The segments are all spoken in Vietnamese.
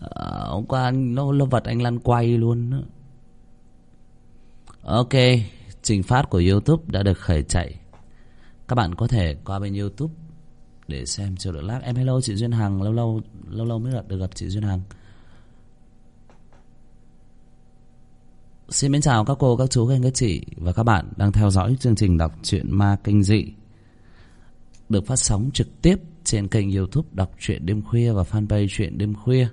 Ờ, hôm qua anh nó, nó vật anh lăn quay luôn đó. ok trình phát của youtube đã được khởi chạy. Các bạn có thể qua bên youtube để xem chiều được lát. Em hello chị duyên hằng lâu lâu lâu lâu mới gặp được gặp chị duyên hằng. Xin mến chào các cô các chú các anh các chị và các bạn đang theo dõi chương trình đọc truyện ma kinh dị. Được phát sóng trực tiếp trên kênh youtube đọc truyện đêm khuya và fanpage truyện đêm khuya.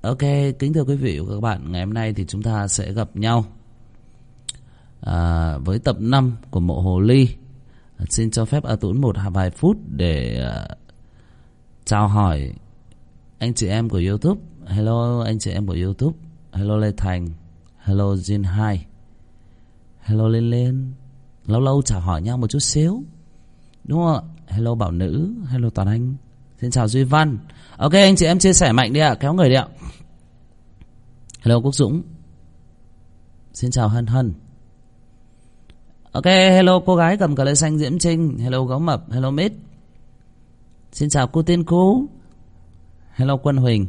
Ok kính thưa quý vị và các bạn ngày hôm nay thì chúng ta sẽ gặp nhau à, với tập 5 của mộ hồ ly. À, xin cho phép a tuấn một vài phút để uh, chào hỏi anh chị em của youtube. Hello anh chị em của youtube. Hello lê thành. Hello jin hai. Hello lên lên lâu lâu chào hỏi nhau một chút xíu. Đúng không ạ? Hello bảo nữ hello toàn anh. Xin chào duy văn. Ok anh chị em chia sẻ mạnh đi ạ kéo người đi ạ. Hello quốc dũng. Xin chào hân hân. Ok hello cô gái cầm cờ lê xanh diễm trinh. Hello gấu mập hello mít. Xin chào cô tiên cú. Hello quân huỳnh.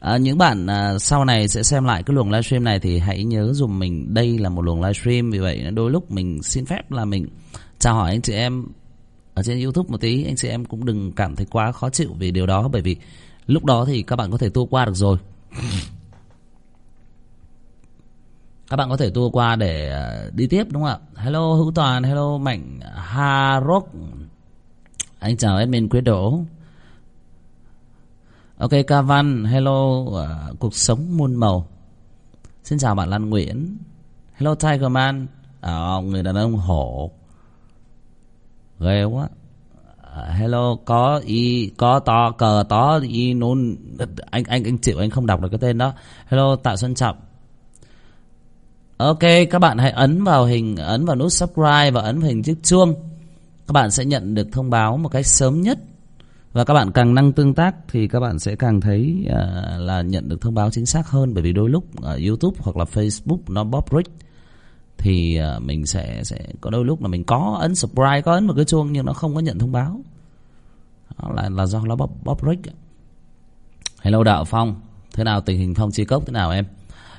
À, những bạn à, sau này sẽ xem lại cái luồng livestream này thì hãy nhớ dùm mình. Đây là một luồng livestream vì vậy đôi lúc mình xin phép là mình chào hỏi anh chị em ở trên youtube một tí anh chị em cũng đừng cảm thấy quá khó chịu vì điều đó bởi vì lúc đó thì các bạn có thể tua qua được rồi. Các bạn có thể tua qua để à, đi tiếp đúng không ạ? Hello hữu toàn hello mạnh harok anh chào admin quyết đỗ. Ok ca văn hello uh, cuộc sống muôn màu. Xin chào bạn lan nguyễn. Hello tiger man. À, người đàn ông hổ ghê quá. À, hello có y có to cờ to y nôn. Anh anh anh chịu anh không đọc được cái tên đó. Hello tạ xuân trọng. Ok các bạn hãy ấn vào hình ấn vào nút subscribe và ấn vào hình chiếc chuông. Các bạn sẽ nhận được thông báo một cách sớm nhất. Và các bạn càng năng tương tác thì các bạn sẽ càng thấy uh, là nhận được thông báo chính xác hơn. Bởi vì đôi lúc uh, youtube hoặc là facebook nó bóp rick thì ờ, mình sẽ sẽ có đôi lúc là mình có ấn subscribe có ấn một cái chuông nhưng nó không có nhận thông báo. Đó là là do nó bóp bóp rick hello đạo phong thế nào tình hình phong chi cốc thế nào em?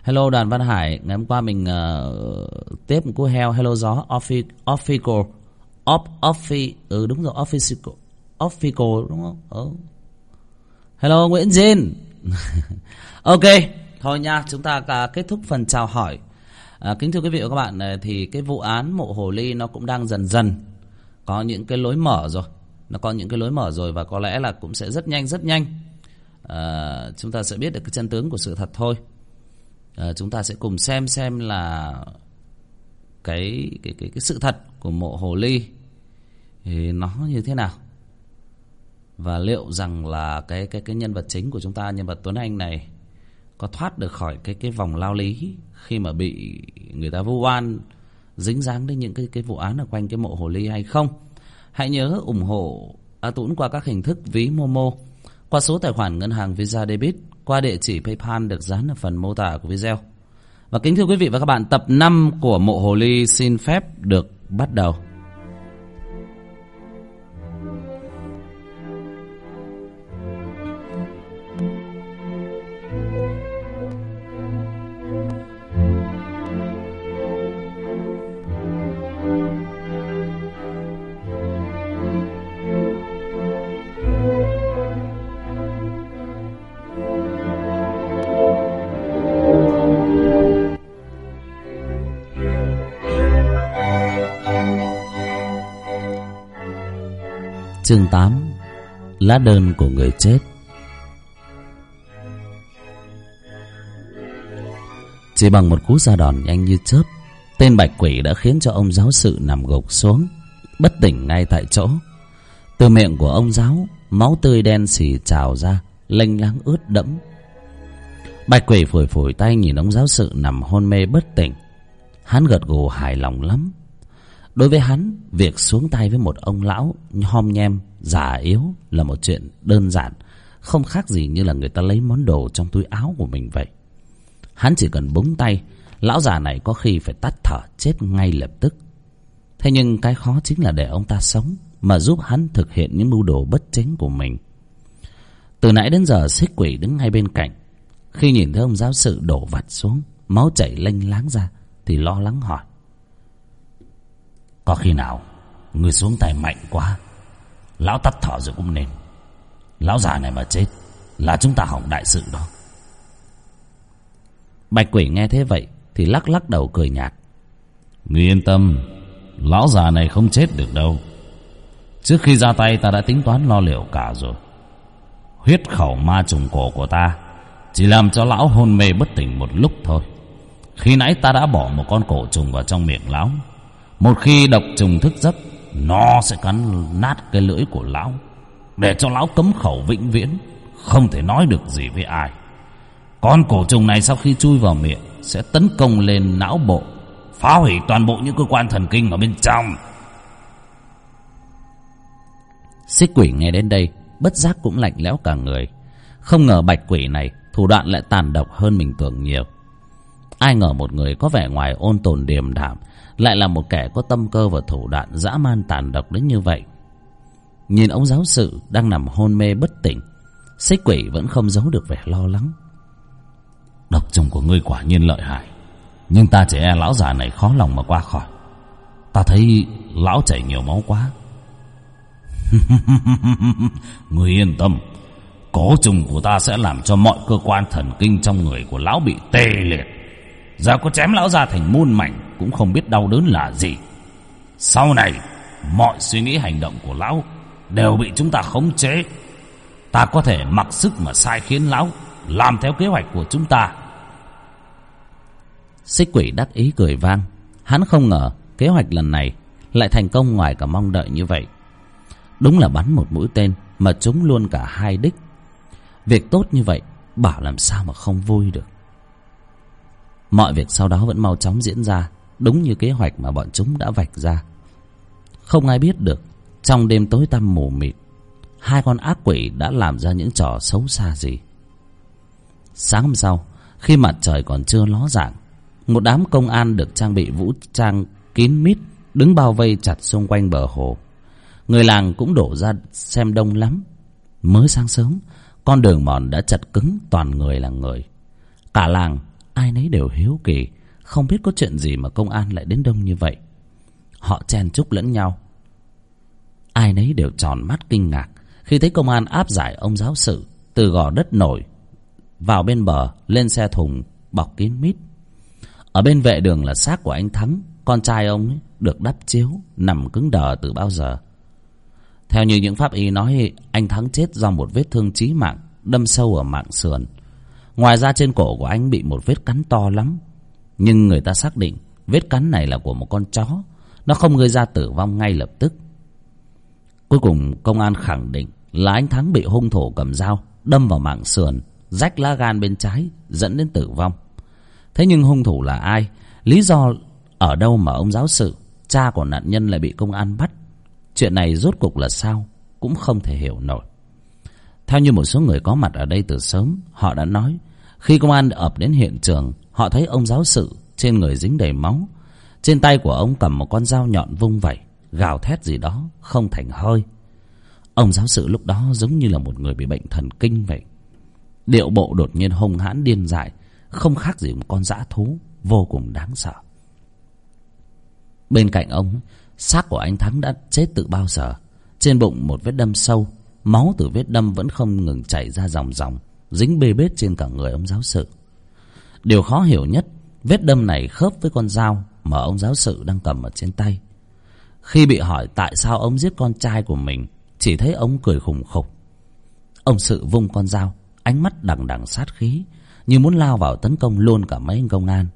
Hello đoàn văn hải ngày hôm qua mình uh, tiếp một cú heo hello gió official off office ừ đúng rồi official official đúng không? Ừ. hello nguyễn Jin ok thôi nha chúng ta à, kết thúc phần chào hỏi à, kính thưa quý vị và các bạn à, thì cái vụ án mộ hồ ly nó cũng đang dần dần có những cái lối mở rồi. Nó có những cái lối mở rồi và có lẽ là cũng sẽ rất nhanh rất nhanh. À, chúng ta sẽ biết được cái chân tướng của sự thật thôi. À, chúng ta sẽ cùng xem xem là cái cái cái cái sự thật của mộ hồ ly thì nó như thế nào. Và liệu rằng là cái cái cái nhân vật chính của chúng ta nhân vật Tuấn Anh này có thoát được khỏi cái cái vòng lao lý khi mà bị người ta vu oan, dính dáng đến những cái cái vụ án ở quanh cái mộ hồ ly hay không? Hãy nhớ ủng hộ A tuấn qua các hình thức ví Momo, qua số tài khoản ngân hàng Visa Debit, qua địa chỉ PayPal được dán ở phần mô tả của video. Và kính thưa quý vị và các bạn, tập 5 của mộ hồ ly xin phép được bắt đầu. Chương 8 Lá đơn của người chết. Chỉ bằng một cú ra đòn nhanh như chớp, Tên bạch quỷ đã khiến cho ông giáo sự nằm gục xuống, Bất tỉnh ngay tại chỗ. Từ miệng của ông giáo, Máu tươi đen xì trào ra, Lênh láng ướt đẫm. Bạch quỷ phủi phủi tay nhìn ông giáo sự nằm hôn mê bất tỉnh. Hắn gật gù hài lòng lắm. Đối với hắn, việc xuống tay với một ông lão hom nhem, già yếu là một chuyện đơn giản, không khác gì như là người ta lấy món đồ trong túi áo của mình vậy. Hắn chỉ cần búng tay, lão già này có khi phải tắt thở chết ngay lập tức. Thế nhưng cái khó chính là để ông ta sống, mà giúp hắn thực hiện những mưu đồ bất chính của mình. từ nãy đến giờ xích quỷ đứng ngay bên cạnh khi nhìn thấy ông giáo sự đổ vặt xuống máu chảy lênh láng ra thì lo lắng hỏi có khi nào người xuống tay mạnh quá lão tắt thở rồi cũng nên. Lão già này mà chết là chúng ta hỏng đại sự đó. Bạch quỷ nghe thế vậy thì lắc lắc đầu cười nhạt. Người yên tâm lão già này không chết được đâu. Trước khi ra tay ta đã tính toán lo liệu cả rồi. Huyết khẩu ma trùng cổ của ta chỉ làm cho lão hôn mê bất tỉnh một lúc thôi. Khi nãy ta đã bỏ một con cổ trùng vào trong miệng lão một khi độc trùng thức giấc, nó sẽ cắn nát cái lưỡi của lão. Để cho lão cấm khẩu vĩnh viễn, không thể nói được gì với ai. Con cổ trùng này sau khi chui vào miệng, sẽ tấn công lên não bộ, phá hủy toàn bộ những cơ quan thần kinh ở bên trong. Xích quỷ nghe đến đây, bất giác cũng lạnh lẽo cả người. Không ngờ bạch quỷ này, thủ đoạn lại tàn độc hơn mình tưởng nhiều. Ai ngờ một người có vẻ ngoài ôn tồn điềm đạm lại là một kẻ có tâm cơ và thủ đoạn dã man tàn độc đến như vậy. Nhìn ông giáo sự đang nằm hôn mê bất tỉnh, xích quỷ vẫn không giấu được vẻ lo lắng. Độc trùng của ngươi quả nhiên lợi hại, nhưng ta chỉ e lão già này khó lòng mà qua khỏi. Ta thấy lão chảy nhiều máu quá. Người yên tâm, cổ trùng của ta sẽ làm cho mọi cơ quan thần kinh trong người của lão bị tê liệt giờ có chém lão ra thành muôn mảnh, cũng không biết đau đớn là gì. Sau này, mọi suy nghĩ hành động của lão đều bị chúng ta khống chế. Ta có thể mặc sức mà sai khiến lão làm theo kế hoạch của chúng ta. Xích quỷ đắc ý cười vang. Hắn không ngờ kế hoạch lần này lại thành công ngoài cả mong đợi như vậy. Đúng là bắn một mũi tên mà trúng luôn cả hai đích. Việc tốt như vậy, bảo làm sao mà không vui được mọi việc sau đó vẫn mau chóng diễn ra, đúng như kế hoạch mà bọn chúng đã vạch ra. Không ai biết được, trong đêm tối tăm mù mịt, hai con ác quỷ đã làm ra những trò xấu xa gì. Sáng hôm sau, khi mặt trời còn chưa ló dạng, một đám công an được trang bị vũ trang kín mít đứng bao vây chặt xung quanh bờ hồ. Người làng cũng đổ ra xem đông lắm. Mới sáng sớm, con đường mòn đã chật cứng, toàn người là người. Cả làng ai nấy đều hiếu kỳ, không biết có chuyện gì mà công an lại đến đông như vậy. Họ chen chúc lẫn nhau. Ai nấy đều tròn mắt kinh ngạc khi thấy công an áp giải ông giáo sự từ gò đất nổi, vào bên bờ, lên xe thùng, bọc kín mít. Ở bên vệ đường là xác của anh thắng, con trai ông ấy, được đắp chiếu, nằm cứng đờ từ bao giờ. Theo như những pháp y nói, anh thắng chết do một vết thương chí mạng, đâm sâu ở mạng sườn ngoài ra trên cổ của anh bị một vết cắn to lắm. Nhưng người ta xác định vết cắn này là của một con chó. Nó không gây ra tử vong ngay lập tức. Cuối cùng công an khẳng định là anh thắng bị hung thủ cầm dao, đâm vào mạng sườn, rách lá gan bên trái, dẫn đến tử vong. Thế nhưng hung thủ là ai? Lý do ở đâu mà ông giáo sự, cha của nạn nhân lại bị công an bắt? Chuyện này rốt cục là sao? Cũng không thể hiểu nổi. Theo như một số người có mặt ở đây từ sớm, họ đã nói khi công an ập đến hiện trường, họ thấy ông giáo sự trên người dính đầy máu. Trên tay của ông cầm một con dao nhọn vung vẩy, gào thét gì đó, không thành hơi. Ông giáo sự lúc đó giống như là một người bị bệnh thần kinh vậy. Điệu bộ đột nhiên hung hãn điên dại, không khác gì một con dã thú, vô cùng đáng sợ. Bên cạnh ông, xác của anh thắng đã chết từ bao giờ. Trên bụng một vết đâm sâu, máu từ vết đâm vẫn không ngừng chảy ra dòng dòng dính bê bết trên cả người ông giáo sự. Điều khó hiểu nhất, vết đâm này khớp với con dao mà ông giáo sự đang cầm ở trên tay. Khi bị hỏi tại sao ông giết con trai của mình, chỉ thấy ông cười khủng khục. Ông sự vung con dao, ánh mắt đằng đằng sát khí, như muốn lao vào tấn công luôn cả mấy anh công an.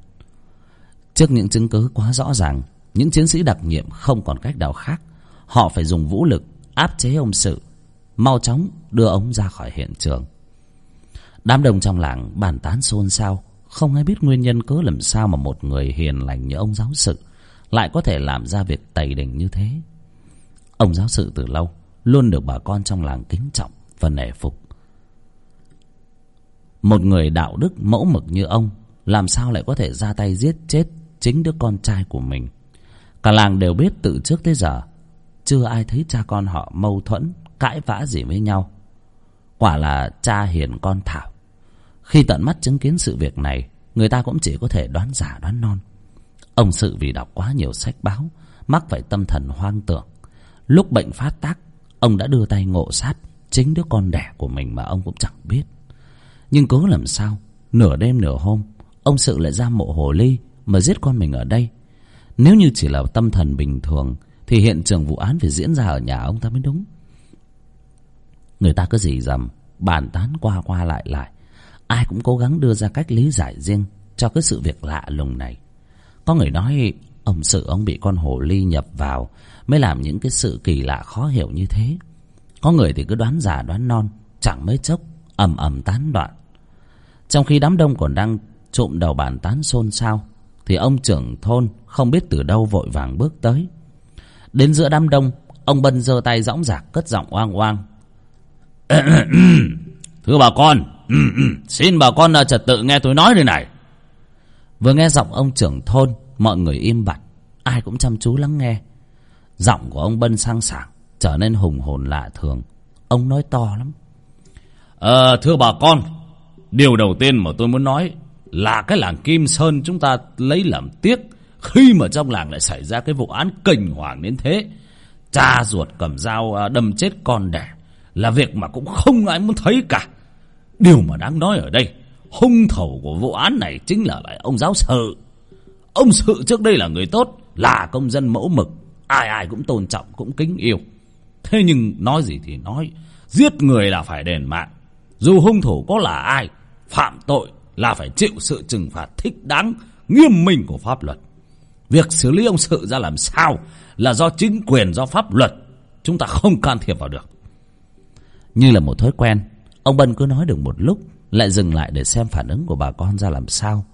Trước những chứng cứ quá rõ ràng, những chiến sĩ đặc nhiệm không còn cách nào khác. Họ phải dùng vũ lực áp chế ông sự, mau chóng đưa ông ra khỏi hiện trường đám đông trong làng bàn tán xôn xao. Không ai biết nguyên nhân cớ làm sao mà một người hiền lành như ông giáo sự lại có thể làm ra việc tày đình như thế. Ông giáo sự từ lâu luôn được bà con trong làng kính trọng và nể phục. Một người đạo đức mẫu mực như ông làm sao lại có thể ra tay giết chết chính đứa con trai của mình? Cả làng đều biết từ trước tới giờ chưa ai thấy cha con họ mâu thuẫn, cãi vã gì với nhau quả là cha hiền con thảo. Khi tận mắt chứng kiến sự việc này, người ta cũng chỉ có thể đoán giả đoán non. Ông sự vì đọc quá nhiều sách báo, mắc phải tâm thần hoang tưởng. Lúc bệnh phát tác, ông đã đưa tay ngộ sát chính đứa con đẻ của mình mà ông cũng chẳng biết. Nhưng cố làm sao, nửa đêm nửa hôm, ông sự lại ra mộ hồ ly mà giết con mình ở đây. Nếu như chỉ là tâm thần bình thường, thì hiện trường vụ án phải diễn ra ở nhà ông ta mới đúng người ta cứ dì dầm, bàn tán qua qua lại lại. Ai cũng cố gắng đưa ra cách lý giải riêng cho cái sự việc lạ lùng này. Có người nói, ông sự ông bị con hồ ly nhập vào mới làm những cái sự kỳ lạ khó hiểu như thế. Có người thì cứ đoán giả đoán non, chẳng mấy chốc, ầm ầm tán đoạn trong khi đám đông còn đang trộm đầu bàn tán xôn xao, thì ông trưởng thôn không biết từ đâu vội vàng bước tới. Đến giữa đám đông, ông bân giơ tay dõng dạc, cất giọng oang oang. thưa bà con xin bà con à, trật tự nghe tôi nói đây này. Vừa nghe giọng ông trưởng thôn mọi người im bặt ai cũng chăm chú lắng nghe. Giọng của ông bân sang sảng trở nên hùng hồn lạ thường. Ông nói to lắm. À, thưa bà con điều đầu tiên mà tôi muốn nói là cái làng kim sơn chúng ta lấy làm tiếc khi mà trong làng lại xảy ra cái vụ án kinh hoàng đến thế. Cha ruột cầm dao à, đâm chết con đẻ là việc mà cũng không ai muốn thấy cả. Điều mà đáng nói ở đây, hung thủ của vụ án này chính là lại ông giáo sự ông sự trước đây là người tốt, là công dân mẫu mực, ai ai cũng tôn trọng, cũng kính yêu. Thế nhưng nói gì thì nói, giết người là phải đền mạng. Dù hung thủ có là ai, phạm tội là phải chịu sự trừng phạt thích đáng, nghiêm minh của pháp luật. Việc xử lý ông sự ra làm sao là do chính quyền, do pháp luật. Chúng ta không can thiệp vào được như là một thói quen ông bân cứ nói được một lúc lại dừng lại để xem phản ứng của bà con ra làm sao.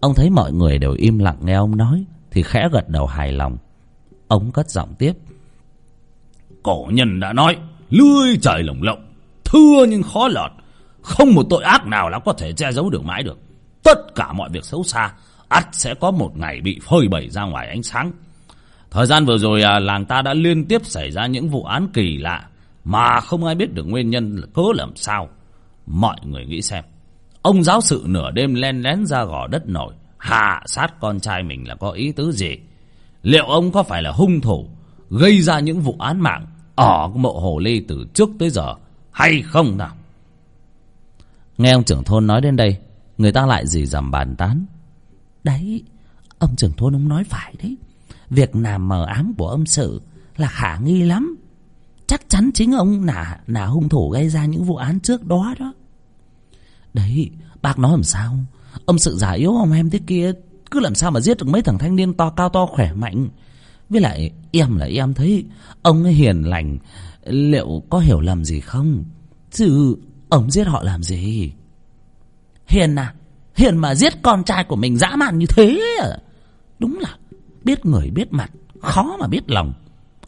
Ông thấy mọi người đều im lặng nghe ông nói thì khẽ gật đầu hài lòng. Ông cất giọng tiếp. Cổ nhân đã nói lưới trời lồng lộng thưa nhưng khó lọt. Không một tội ác nào là có thể che giấu được mãi được. Tất cả mọi việc xấu xa ắt sẽ có một ngày bị phơi bày ra ngoài ánh sáng. Thời gian vừa rồi à, làng ta đã liên tiếp xảy ra những vụ án kỳ lạ mà không ai biết được nguyên nhân là cớ làm sao. Mọi người nghĩ xem. Ông giáo sự nửa đêm len lén ra gò đất nổi, hạ sát con trai mình là có ý tứ gì? Liệu ông có phải là hung thủ, gây ra những vụ án mạng ở mộ hồ ly từ trước tới giờ hay không nào? Nghe ông trưởng thôn nói đến đây, người ta lại dì dầm bàn tán. Đấy, ông trưởng thôn ông nói phải đấy. Việc làm mờ ám của ông sự là khả nghi lắm chắc chắn chính ông là là hung thủ gây ra những vụ án trước đó đó. Đấy, bác nói làm sao? Ông sự già yếu ông em thế kia, cứ làm sao mà giết được mấy thằng thanh niên to cao to khỏe mạnh? Với lại, em là em thấy, ông ấy hiền lành, liệu có hiểu lầm gì không? Chứ ông giết họ làm gì? Hiền à? Hiền mà giết con trai của mình dã man như thế à? Đúng là biết người, biết mặt, khó mà biết lòng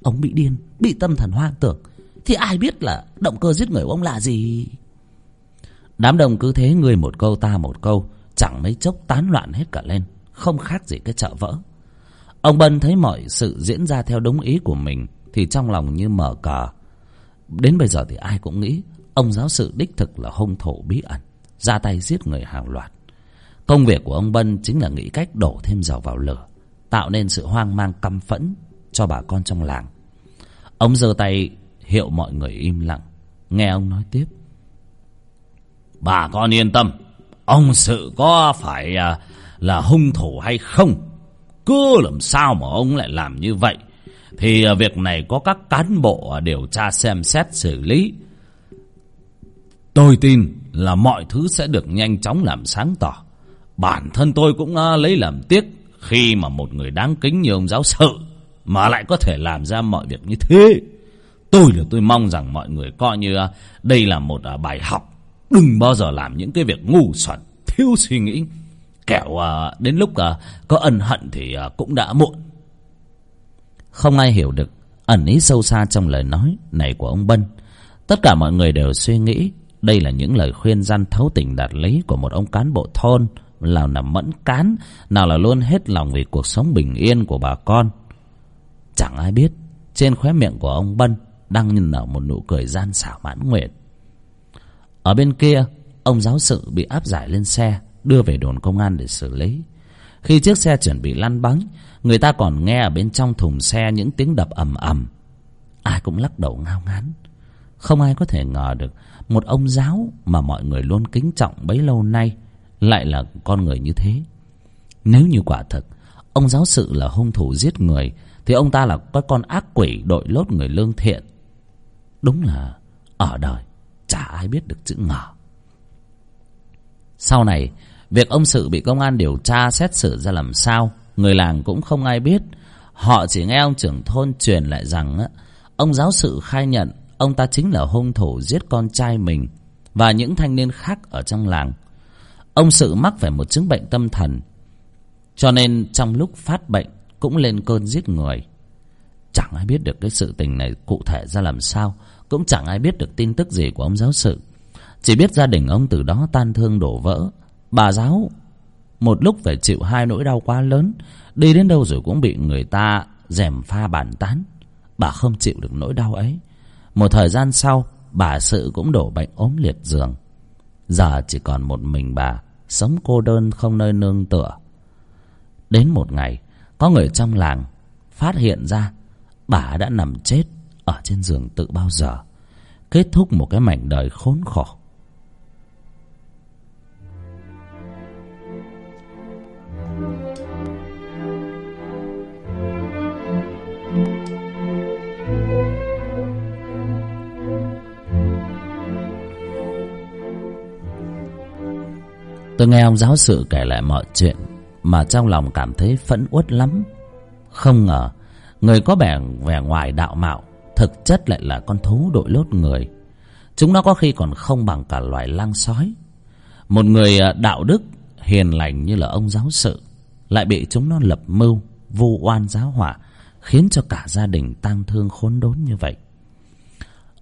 ông bị điên, bị tâm thần hoang tưởng. Thì ai biết là động cơ giết người của ông là gì? Đám đông cứ thế người một câu, ta một câu, chẳng mấy chốc tán loạn hết cả lên, không khác gì cái chợ vỡ. Ông bân thấy mọi sự diễn ra theo đúng ý của mình, thì trong lòng như mở cờ. Đến bây giờ thì ai cũng nghĩ, ông giáo sự đích thực là hung thủ bí ẩn, ra tay giết người hàng loạt. Công việc của ông bân chính là nghĩ cách đổ thêm dầu vào lửa, tạo nên sự hoang mang căm phẫn cho bà con trong làng ông giơ tay hiệu mọi người im lặng. Nghe ông nói tiếp. Bà con yên tâm. Ông sự có phải à, là hung thủ hay không? Cứ làm sao mà ông lại làm như vậy? Thì à, việc này có các cán bộ à, điều tra xem xét xử lý. Tôi tin là mọi thứ sẽ được nhanh chóng làm sáng tỏ. Bản thân tôi cũng à, lấy làm tiếc khi mà một người đáng kính như ông giáo sự mà lại có thể làm ra mọi việc như thế. Tôi là tôi mong rằng mọi người coi như à, đây là một à, bài học. Đừng bao giờ làm những cái việc ngu xuẩn, thiếu suy nghĩ. Kẻo à, đến lúc có ân hận thì cũng đã muộn. Không ai hiểu được ẩn ý sâu xa trong lời nói này của ông bân. Tất cả mọi người đều suy nghĩ đây là những lời khuyên gian thấu tình đạt lý của một ông cán bộ thôn, nào là mẫn cán, nào là luôn hết lòng vì cuộc sống bình yên của bà con chẳng ai biết, trên khóe miệng của ông bân đang nở một nụ cười gian xảo mãn nguyện. Ở bên kia, ông giáo sự bị áp giải lên xe, đưa về đồn công an để xử lý. Khi chiếc xe chuẩn bị lăn bánh, người ta còn nghe ở bên trong thùng xe những tiếng đập ầm ầm. Ai cũng lắc đầu ngao ngán. Không ai có thể ngờ được một ông giáo mà mọi người luôn kính trọng bấy lâu nay lại là con người như thế. Nếu như quả thật, ông giáo sự là hung thủ giết người thì ông ta là có con ác quỷ đội lốt người lương thiện. Đúng là ở đời, chả ai biết được chữ ngờ. Sau này, việc ông sự bị công an điều tra xét xử ra làm sao, người làng cũng không ai biết. Họ chỉ nghe ông trưởng thôn truyền lại rằng ông giáo sự khai nhận ông ta chính là hung thủ giết con trai mình và những thanh niên khác ở trong làng. Ông sự mắc phải một chứng bệnh tâm thần, cho nên trong lúc phát bệnh cũng lên cơn giết người. Chẳng ai biết được cái sự tình này cụ thể ra làm sao, cũng chẳng ai biết được tin tức gì của ông giáo sự chỉ biết gia đình ông từ đó tan thương đổ vỡ. Bà giáo, một lúc phải chịu hai nỗi đau quá lớn, đi đến đâu rồi cũng bị người ta dèm pha bàn tán. Bà không chịu được nỗi đau ấy. Một thời gian sau, bà sự cũng đổ bệnh ốm liệt giường. Giờ chỉ còn một mình bà, sống cô đơn không nơi nương tựa. Đến một ngày có người trong làng phát hiện ra bà đã nằm chết ở trên giường tự bao giờ, kết thúc một cái mảnh đời khốn khổ. Tôi nghe ông giáo sự kể lại mọi chuyện mà trong lòng cảm thấy phẫn uất lắm. Không ngờ người có vẻ vẻ ngoài đạo mạo thực chất lại là con thú đội lốt người. Chúng nó có khi còn không bằng cả loài lang sói. Một người à, đạo đức hiền lành như là ông giáo sự lại bị chúng nó lập mưu vu oan giáo hỏa, khiến cho cả gia đình tang thương khốn đốn như vậy.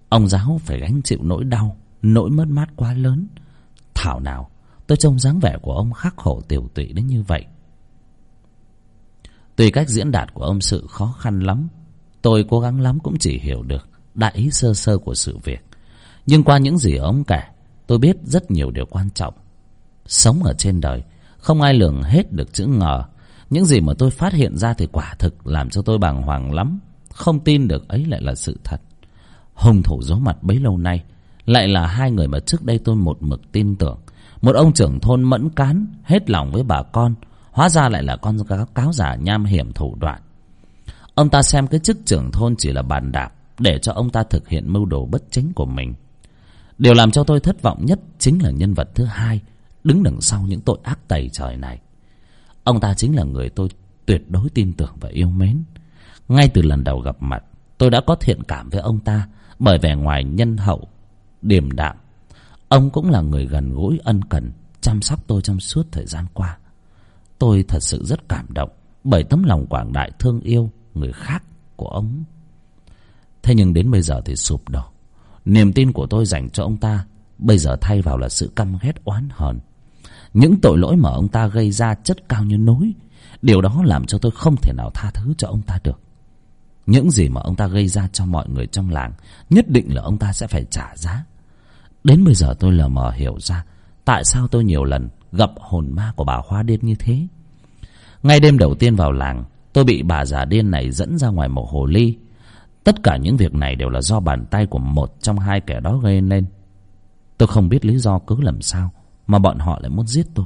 Ông giáo phải gánh chịu nỗi đau nỗi mất mát quá lớn. Thảo nào tôi trông dáng vẻ của ông khắc khổ tiểu tụy đến như vậy tuy cách diễn đạt của ông sự khó khăn lắm, tôi cố gắng lắm cũng chỉ hiểu được đại ý sơ sơ của sự việc. Nhưng qua những gì ông kể, tôi biết rất nhiều điều quan trọng. Sống ở trên đời, không ai lường hết được chữ ngờ. Những gì mà tôi phát hiện ra thì quả thực làm cho tôi bàng hoàng lắm. Không tin được ấy lại là sự thật. Hung thủ giấu mặt bấy lâu nay, lại là hai người mà trước đây tôi một mực tin tưởng. Một ông trưởng thôn mẫn cán, hết lòng với bà con hóa ra lại là con cáo, cáo giả nham hiểm thủ đoạn. Ông ta xem cái chức trưởng thôn chỉ là bàn đạp để cho ông ta thực hiện mưu đồ bất chính của mình. Điều làm cho tôi thất vọng nhất chính là nhân vật thứ hai đứng đằng sau những tội ác tày trời này. Ông ta chính là người tôi tuyệt đối tin tưởng và yêu mến. Ngay từ lần đầu gặp mặt tôi đã có thiện cảm với ông ta bởi vẻ ngoài nhân hậu điềm đạm. Ông cũng là người gần gũi ân cần chăm sóc tôi trong suốt thời gian qua tôi thật sự rất cảm động bởi tấm lòng quảng đại thương yêu người khác của ông. Thế nhưng đến bây giờ thì sụp đổ. Niềm tin của tôi dành cho ông ta bây giờ thay vào là sự căm ghét oán hờn. Những tội lỗi mà ông ta gây ra chất cao như núi, điều đó làm cho tôi không thể nào tha thứ cho ông ta được. Những gì mà ông ta gây ra cho mọi người trong làng nhất định là ông ta sẽ phải trả giá. Đến bây giờ tôi lờ mờ hiểu ra tại sao tôi nhiều lần gặp hồn ma của bà hoa điên như thế. Ngay đêm đầu tiên vào làng, tôi bị bà già điên này dẫn ra ngoài một hồ ly. Tất cả những việc này đều là do bàn tay của một trong hai kẻ đó gây nên. Tôi không biết lý do cứ làm sao mà bọn họ lại muốn giết tôi.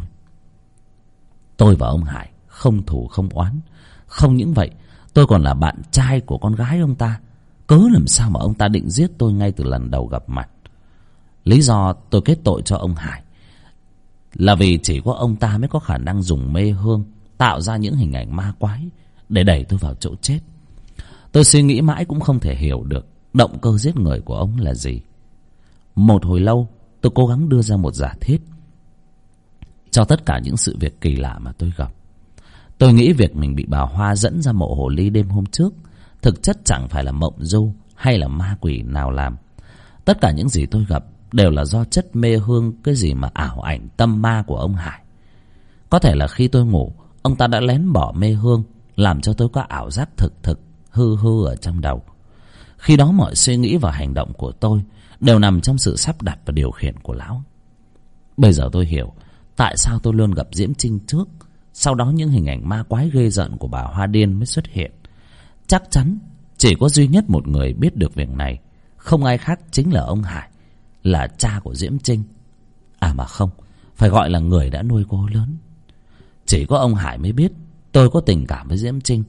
Tôi và ông hải không thù không oán. Không những vậy, tôi còn là bạn trai của con gái ông ta. Cớ làm sao mà ông ta định giết tôi ngay từ lần đầu gặp mặt. Lý do tôi kết tội cho ông hải là vì chỉ có ông ta mới có khả năng dùng mê hương, tạo ra những hình ảnh ma quái để đẩy tôi vào chỗ chết. Tôi suy nghĩ mãi cũng không thể hiểu được động cơ giết người của ông là gì. Một hồi lâu, tôi cố gắng đưa ra một giả thiết cho tất cả những sự việc kỳ lạ mà tôi gặp. Tôi nghĩ việc mình bị bà hoa dẫn ra mộ hồ ly đêm hôm trước thực chất chẳng phải là mộng du hay là ma quỷ nào làm. Tất cả những gì tôi gặp đều là do chất mê hương, cái gì mà ảo ảnh tâm ma của ông hải. Có thể là khi tôi ngủ, ông ta đã lén bỏ mê hương, làm cho tôi có ảo giác thực thực, hư hư ở trong đầu. Khi đó mọi suy nghĩ và hành động của tôi đều nằm trong sự sắp đặt và điều khiển của lão. Bây giờ tôi hiểu tại sao tôi luôn gặp diễm trinh trước, sau đó những hình ảnh ma quái ghê rợn của bà hoa điên mới xuất hiện. Chắc chắn chỉ có duy nhất một người biết được việc này, không ai khác chính là ông hải là cha của diễm trinh. À mà không, phải gọi là người đã nuôi cô lớn. Chỉ có ông hải mới biết, tôi có tình cảm với diễm trinh.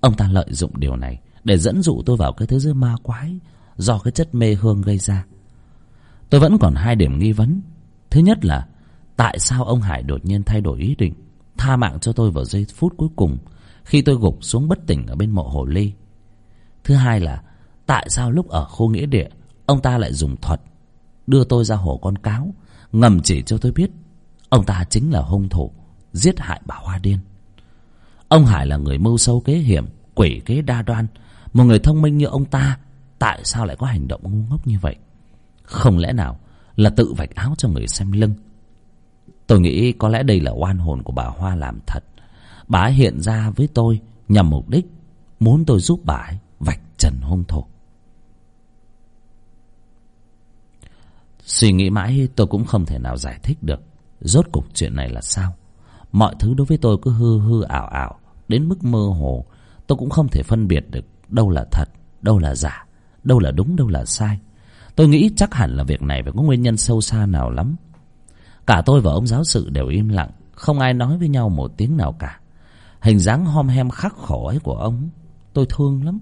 Ông ta lợi dụng điều này để dẫn dụ tôi vào cái thế giới ma quái do cái chất mê hương gây ra. Tôi vẫn còn hai điểm nghi vấn. Thứ nhất là, tại sao ông hải đột nhiên thay đổi ý định, tha mạng cho tôi vào giây phút cuối cùng khi tôi gục xuống bất tỉnh ở bên mộ hồ ly? Thứ hai là, tại sao lúc ở khu nghĩa địa, ông ta lại dùng thuật đưa tôi ra hồ con cáo, ngầm chỉ cho tôi biết, ông ta chính là hung thủ giết hại bà hoa điên. Ông hải là người mưu sâu kế hiểm, quỷ kế đa đoan, một người thông minh như ông ta, tại sao lại có hành động ngu ngốc như vậy? Không lẽ nào là tự vạch áo cho người xem lưng? Tôi nghĩ có lẽ đây là oan hồn của bà hoa làm thật. Bà ấy hiện ra với tôi nhằm mục đích muốn tôi giúp bà ấy vạch trần hung thủ. Suy nghĩ mãi, tôi cũng không thể nào giải thích được. Rốt cục chuyện này là sao? Mọi thứ đối với tôi cứ hư hư ảo ảo, đến mức mơ hồ. Tôi cũng không thể phân biệt được đâu là thật, đâu là giả, đâu là đúng, đâu là sai. Tôi nghĩ chắc hẳn là việc này phải có nguyên nhân sâu xa nào lắm. Cả tôi và ông giáo sự đều im lặng, không ai nói với nhau một tiếng nào cả. Hình dáng hom hem khắc khổ ấy của ông, tôi thương lắm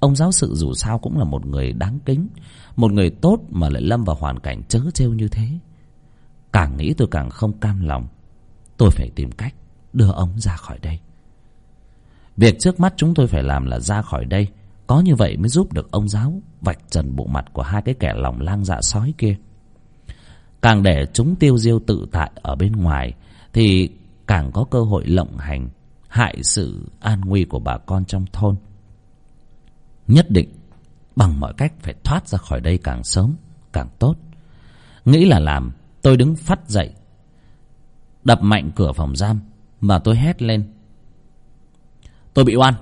ông giáo sự dù sao cũng là một người đáng kính, một người tốt mà lại lâm vào hoàn cảnh chớ trêu như thế. Càng nghĩ tôi càng không cam lòng. Tôi phải tìm cách đưa ông ra khỏi đây. Việc trước mắt chúng tôi phải làm là ra khỏi đây. Có như vậy mới giúp được ông giáo vạch trần bộ mặt của hai cái kẻ lòng lang dạ sói kia. Càng để chúng tiêu diêu tự tại ở bên ngoài, thì càng có cơ hội lộng hành, hại sự an nguy của bà con trong thôn nhất định, bằng mọi cách phải thoát ra khỏi đây càng sớm, càng tốt. Nghĩ là làm, tôi đứng phắt dậy, đập mạnh cửa phòng giam, mà tôi hét lên. Tôi bị oan,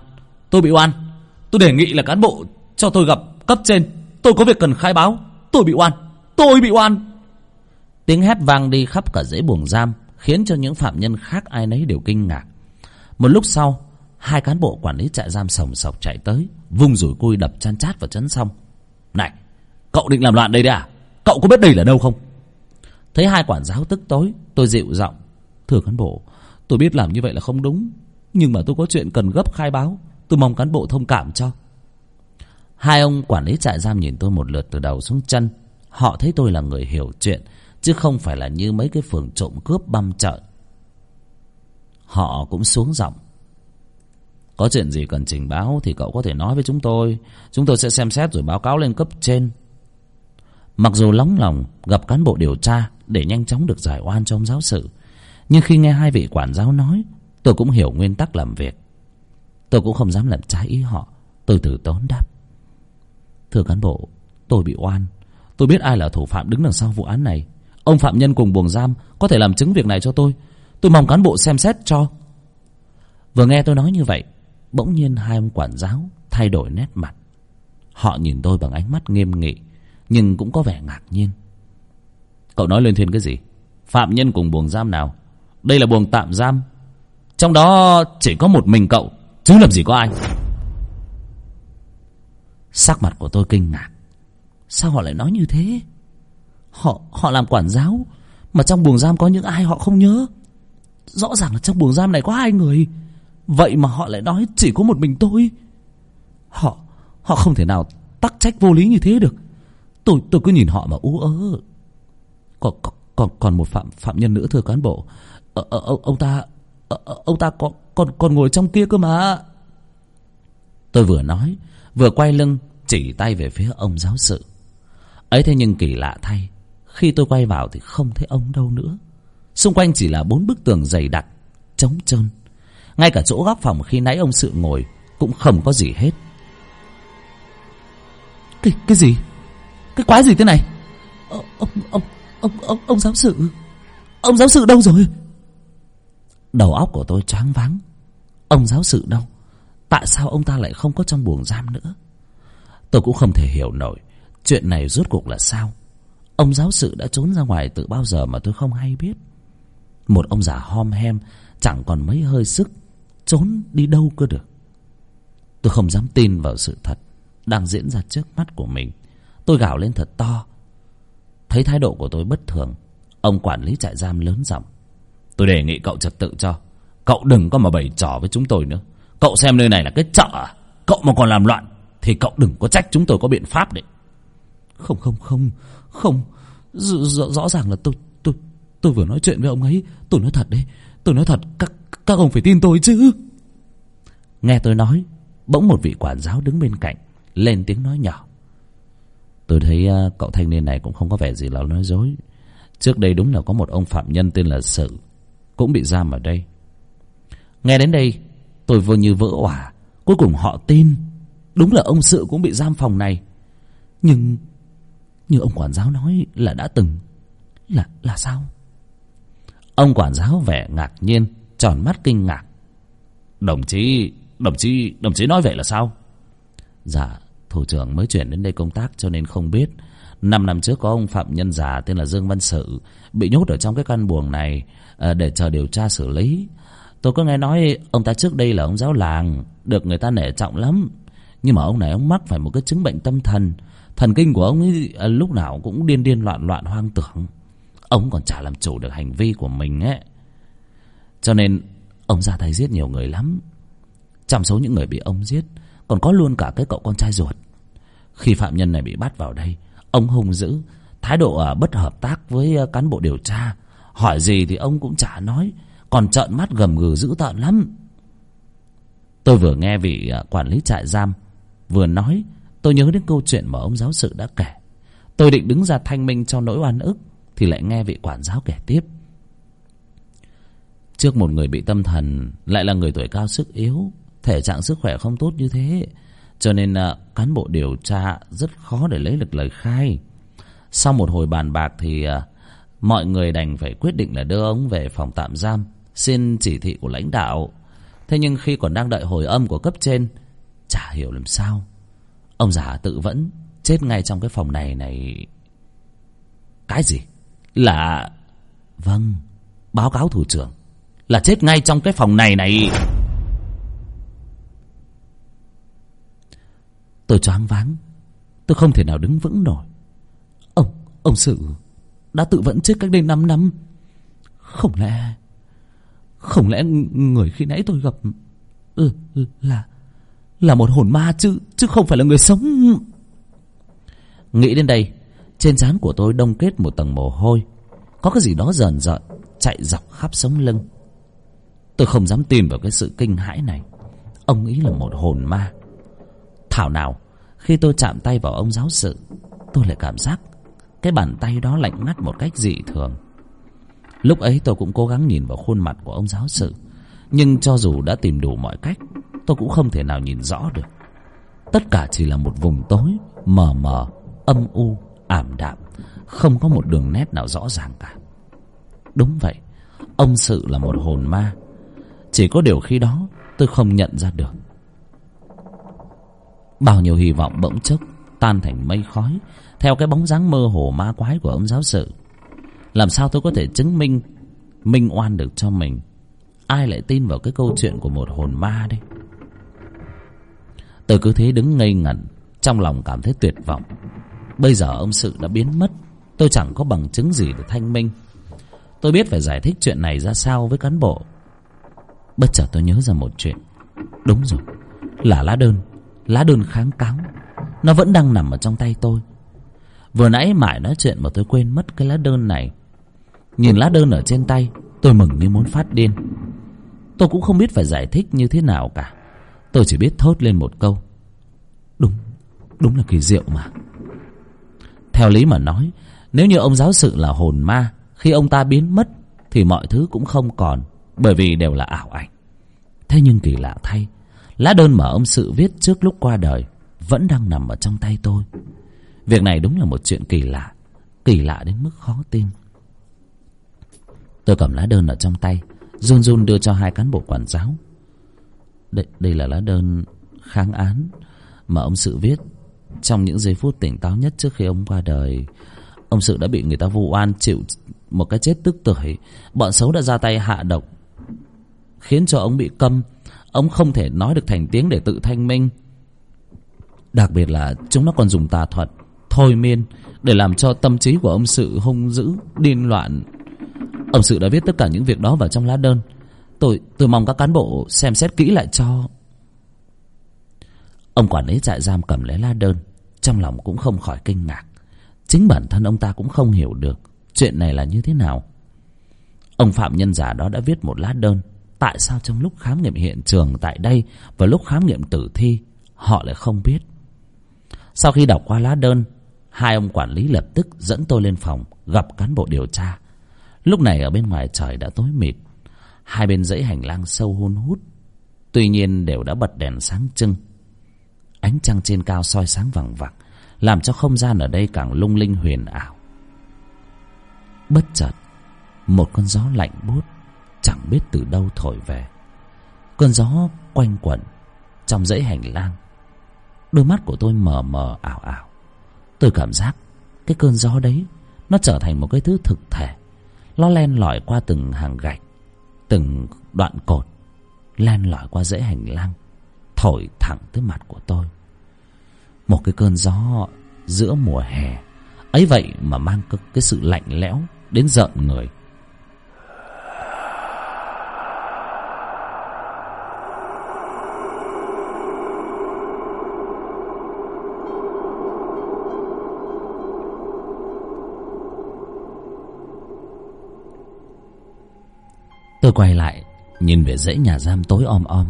tôi bị oan. Tôi đề nghị là cán bộ cho tôi gặp cấp trên. Tôi có việc cần khai báo. Tôi bị oan, tôi bị oan. Tiếng hét vang đi khắp cả dãy buồng giam, khiến cho những phạm nhân khác ai nấy đều kinh ngạc. Một lúc sau hai cán bộ quản lý trại giam sồng sọc chạy tới, vung rủi cui đập chăn chát vào chấn xong này, cậu định làm loạn đây đấy à? Cậu có biết đây là đâu không? Thấy hai quản giáo tức tối, tôi dịu giọng. Thưa cán bộ, tôi biết làm như vậy là không đúng, nhưng mà tôi có chuyện cần gấp khai báo, tôi mong cán bộ thông cảm cho. Hai ông quản lý trại giam nhìn tôi một lượt từ đầu xuống chân. Họ thấy tôi là người hiểu chuyện, chứ không phải là như mấy cái phường trộm cướp băm trợn họ cũng xuống giọng có chuyện gì cần trình báo thì cậu có thể nói với chúng tôi. Chúng tôi sẽ xem xét rồi báo cáo lên cấp trên. Mặc dù lóng lòng gặp cán bộ điều tra để nhanh chóng được giải oan cho ông giáo sự, nhưng khi nghe hai vị quản giáo nói, tôi cũng hiểu nguyên tắc làm việc. Tôi cũng không dám làm trái ý họ. Tôi từ tốn đáp. Thưa cán bộ, tôi bị oan. Tôi biết ai là thủ phạm đứng đằng sau vụ án này. Ông phạm nhân cùng buồng giam có thể làm chứng việc này cho tôi. Tôi mong cán bộ xem xét cho. Vừa nghe tôi nói như vậy bỗng nhiên hai ông quản giáo thay đổi nét mặt. Họ nhìn tôi bằng ánh mắt nghiêm nghị, nhưng cũng có vẻ ngạc nhiên. Cậu nói lên thiên cái gì? Phạm nhân cùng buồng giam nào? Đây là buồng tạm giam. Trong đó chỉ có một mình cậu, chứ làm gì có ai. Sắc mặt của tôi kinh ngạc. Sao họ lại nói như thế? Họ họ làm quản giáo, mà trong buồng giam có những ai họ không nhớ? Rõ ràng là trong buồng giam này có hai người vậy mà họ lại nói chỉ có một mình tôi. Họ họ không thể nào tắc trách vô lý như thế được. Tôi tôi cứ nhìn họ mà ú ớ. Còn còn còn một phạm phạm nhân nữa thưa cán bộ. Ờ, ờ, ờ ông ta ờ, ờ, ông ta có còn còn ngồi trong kia cơ mà. Tôi vừa nói vừa quay lưng chỉ tay về phía ông giáo sự ấy thế nhưng kỳ lạ thay khi tôi quay vào thì không thấy ông đâu nữa. Xung quanh chỉ là bốn bức tường dày đặc trống trơn ngay cả chỗ góc phòng khi nãy ông sự ngồi cũng không có gì hết. Cái cái gì? Cái quái gì thế này? Ông ông ông ông ông, ông giáo sự. Ông giáo sự đâu rồi? Đầu óc của tôi choáng váng. Ông giáo sự đâu? Tại sao ông ta lại không có trong buồng giam nữa? Tôi cũng không thể hiểu nổi chuyện này rốt cuộc là sao. Ông giáo sự đã trốn ra ngoài từ bao giờ mà tôi không hay biết. Một ông già hom hem chẳng còn mấy hơi sức trốn đi đâu cơ được? Tôi không dám tin vào sự thật đang diễn ra trước mắt của mình. Tôi gào lên thật to. Thấy thái độ của tôi bất thường ông quản lý trại giam lớn giọng. Tôi đề nghị cậu trật tự cho. Cậu đừng có mà bày trò với chúng tôi nữa. Cậu xem nơi này là cái chợ à? Cậu mà còn làm loạn thì cậu đừng có trách chúng tôi có biện pháp đấy. Không không không không. Rõ, rõ ràng là tôi tôi tôi vừa nói chuyện với ông ấy. Tôi nói thật đấy. Tôi nói thật các các ông phải tin tôi chứ. Nghe tôi nói, bỗng một vị quản giáo đứng bên cạnh, lên tiếng nói nhỏ. Tôi thấy à, cậu thanh niên này cũng không có vẻ gì là nói dối. Trước đây đúng là có một ông phạm nhân tên là sự, cũng bị giam ở đây. Nghe đến đây, tôi vừa như vỡ òa. Cuối cùng họ tin, đúng là ông sự cũng bị giam phòng này. Nhưng, như ông quản giáo nói là đã từng, là là sao? Ông quản giáo vẻ ngạc nhiên tròn mắt kinh ngạc. Đồng chí đồng chí đồng chí nói vậy là sao? Dạ thủ trưởng mới chuyển đến đây công tác cho nên không biết. Năm năm trước có ông phạm nhân già tên là dương văn sự bị nhốt ở trong cái căn buồng này à, để chờ điều tra xử lý. Tôi có nghe nói ông ta trước đây là ông giáo làng được người ta nể trọng lắm. Nhưng mà ông này ông mắc phải một cái chứng bệnh tâm thần. Thần kinh của ông ấy à, lúc nào cũng điên điên loạn loạn hoang tưởng. Ông còn chả làm chủ được hành vi của mình ấy cho nên, ông ra tay giết nhiều người lắm. Trong số những người bị ông giết, còn có luôn cả cái cậu con trai ruột. Khi phạm nhân này bị bắt vào đây, ông hung dữ, thái độ à, bất hợp tác với à, cán bộ điều tra. Hỏi gì thì ông cũng chả nói, còn trợn mắt gầm gừ dữ tợn lắm. Tôi vừa nghe vị à, quản lý trại giam vừa nói, tôi nhớ đến câu chuyện mà ông giáo sự đã kể. Tôi định đứng ra thanh minh cho nỗi oan ức, thì lại nghe vị quản giáo kể tiếp trước một người bị tâm thần lại là người tuổi cao sức yếu thể trạng sức khỏe không tốt như thế. Cho nên à, cán bộ điều tra rất khó để lấy được lời khai. Sau một hồi bàn bạc thì à, mọi người đành phải quyết định là đưa ông về phòng tạm giam xin chỉ thị của lãnh đạo. Thế nhưng khi còn đang đợi hồi âm của cấp trên chả hiểu làm sao. Ông già tự vẫn chết ngay trong cái phòng này này. Cái gì? Là vâng báo cáo thủ trưởng là chết ngay trong cái phòng này này. Tôi choáng váng. Tôi không thể nào đứng vững nổi. Ông ông sự đã tự vẫn chết cách đây năm năm. Không lẽ không lẽ người khi nãy tôi gặp ừ, là là một hồn ma chứ chứ không phải là người sống? Nghĩ đến đây trên trán của tôi đông kết một tầng mồ hôi. Có cái gì đó rờn rợn chạy dọc khắp sống lưng tôi không dám tin vào cái sự kinh hãi này. Ông ấy là một hồn ma. Thảo nào, khi tôi chạm tay vào ông giáo sự, tôi lại cảm giác cái bàn tay đó lạnh ngắt một cách dị thường. Lúc ấy tôi cũng cố gắng nhìn vào khuôn mặt của ông giáo sự, nhưng cho dù đã tìm đủ mọi cách, tôi cũng không thể nào nhìn rõ được. Tất cả chỉ là một vùng tối, mờ mờ, âm u, ảm đạm, không có một đường nét nào rõ ràng cả. Đúng vậy, ông sự là một hồn ma chỉ có điều khi đó tôi không nhận ra được. Bao nhiêu hy vọng bỗng chốc tan thành mây khói, theo cái bóng dáng mơ hồ ma quái của ông giáo sự. Làm sao tôi có thể chứng minh minh oan được cho mình? Ai lại tin vào cái câu chuyện của một hồn ma đây? Tôi cứ thế đứng ngây ngẩn, trong lòng cảm thấy tuyệt vọng. Bây giờ ông sự đã biến mất, tôi chẳng có bằng chứng gì để thanh minh. Tôi biết phải giải thích chuyện này ra sao với cán bộ bất chợt tôi nhớ ra một chuyện. Đúng rồi, là lá đơn lá đơn kháng cáo. Nó vẫn đang nằm ở trong tay tôi. Vừa nãy mãi nói chuyện mà tôi quên mất cái lá đơn này. Nhìn lá đơn ở trên tay, tôi mừng như muốn phát điên. Tôi cũng không biết phải giải thích như thế nào cả. Tôi chỉ biết thốt lên một câu. Đúng đúng là kỳ diệu mà. Theo lý mà nói, nếu như ông giáo sự là hồn ma, khi ông ta biến mất thì mọi thứ cũng không còn bởi vì đều là ảo ảnh. Thế nhưng kỳ lạ thay lá đơn mà ông sự viết trước lúc qua đời vẫn đang nằm ở trong tay tôi. Việc này đúng là một chuyện kỳ lạ kỳ lạ đến mức khó tin. Tôi cầm lá đơn ở trong tay run run đưa cho hai cán bộ quản giáo. Đây, đây là lá đơn kháng án mà ông sự viết. Trong những giây phút tỉnh táo nhất trước khi ông qua đời ông sự đã bị người ta vu oan chịu một cái chết tức tưởi. Bọn xấu đã ra tay hạ độc khiến cho ông bị câm. Ông không thể nói được thành tiếng để tự thanh minh. Đặc biệt là chúng nó còn dùng tà thuật, thôi miên, để làm cho tâm trí của ông sự hung dữ, điên loạn. Ông sự đã viết tất cả những việc đó vào trong lá đơn. Tôi tôi mong các cán bộ xem xét kỹ lại cho. Ông quản lý trại giam cầm lấy lá đơn, trong lòng cũng không khỏi kinh ngạc. Chính bản thân ông ta cũng không hiểu được chuyện này là như thế nào. Ông phạm nhân giả đó đã viết một lá đơn tại sao trong lúc khám nghiệm hiện trường tại đây và lúc khám nghiệm tử thi, họ lại không biết? Sau khi đọc qua lá đơn, hai ông quản lý lập tức dẫn tôi lên phòng gặp cán bộ điều tra. Lúc này ở bên ngoài trời đã tối mịt, hai bên dãy hành lang sâu hun hút, tuy nhiên đều đã bật đèn sáng trưng. Ánh trăng trên cao soi sáng vằng vặc, làm cho không gian ở đây càng lung linh huyền ảo. Bất chợt, một con gió lạnh buốt chẳng biết từ đâu thổi về. Cơn gió quanh quẩn trong dãy hành lang. Đôi mắt của tôi mờ mờ ảo ảo. Tôi cảm giác cái cơn gió đấy nó trở thành một cái thứ thực thể. Nó len lỏi qua từng hàng gạch từng đoạn cột len lỏi qua dãy hành lang thổi thẳng tới mặt của tôi. Một cái cơn gió giữa mùa hè ấy vậy mà mang cái, cái sự lạnh lẽo đến rợn người. Tôi quay lại, nhìn về dãy nhà giam tối om om.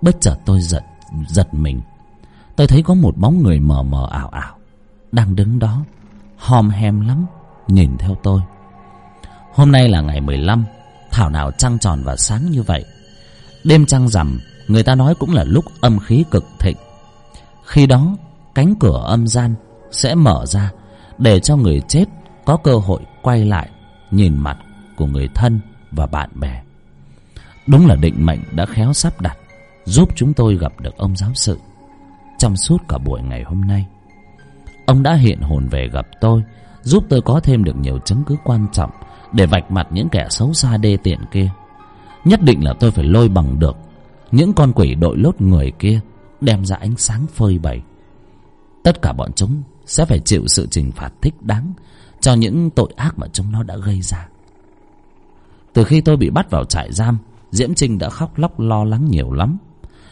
Bất chợt tôi giật giật mình. Tôi thấy có một bóng người mờ mờ ảo ảo đang đứng đó, hòm hem lắm, nhìn theo tôi. Hôm nay là ngày mười lăm, thảo nào trăng tròn và sáng như vậy. Đêm trăng rằm, người ta nói cũng là lúc âm khí cực thịnh. Khi đó, cánh cửa âm gian sẽ mở ra để cho người chết có cơ hội quay lại nhìn mặt của người thân và bạn bè. Đúng là định mệnh đã khéo sắp đặt, giúp chúng tôi gặp được ông giáo sự. Trong suốt cả buổi ngày hôm nay, ông đã hiện hồn về gặp tôi, giúp tôi có thêm được nhiều chứng cứ quan trọng để vạch mặt những kẻ xấu xa đê tiện kia. Nhất định là tôi phải lôi bằng được những con quỷ đội lốt người kia, đem ra ánh sáng phơi bày. Tất cả bọn chúng sẽ phải chịu sự trừng phạt thích đáng cho những tội ác mà chúng nó đã gây ra từ khi tôi bị bắt vào trại giam, diễm trinh đã khóc lóc lo lắng nhiều lắm.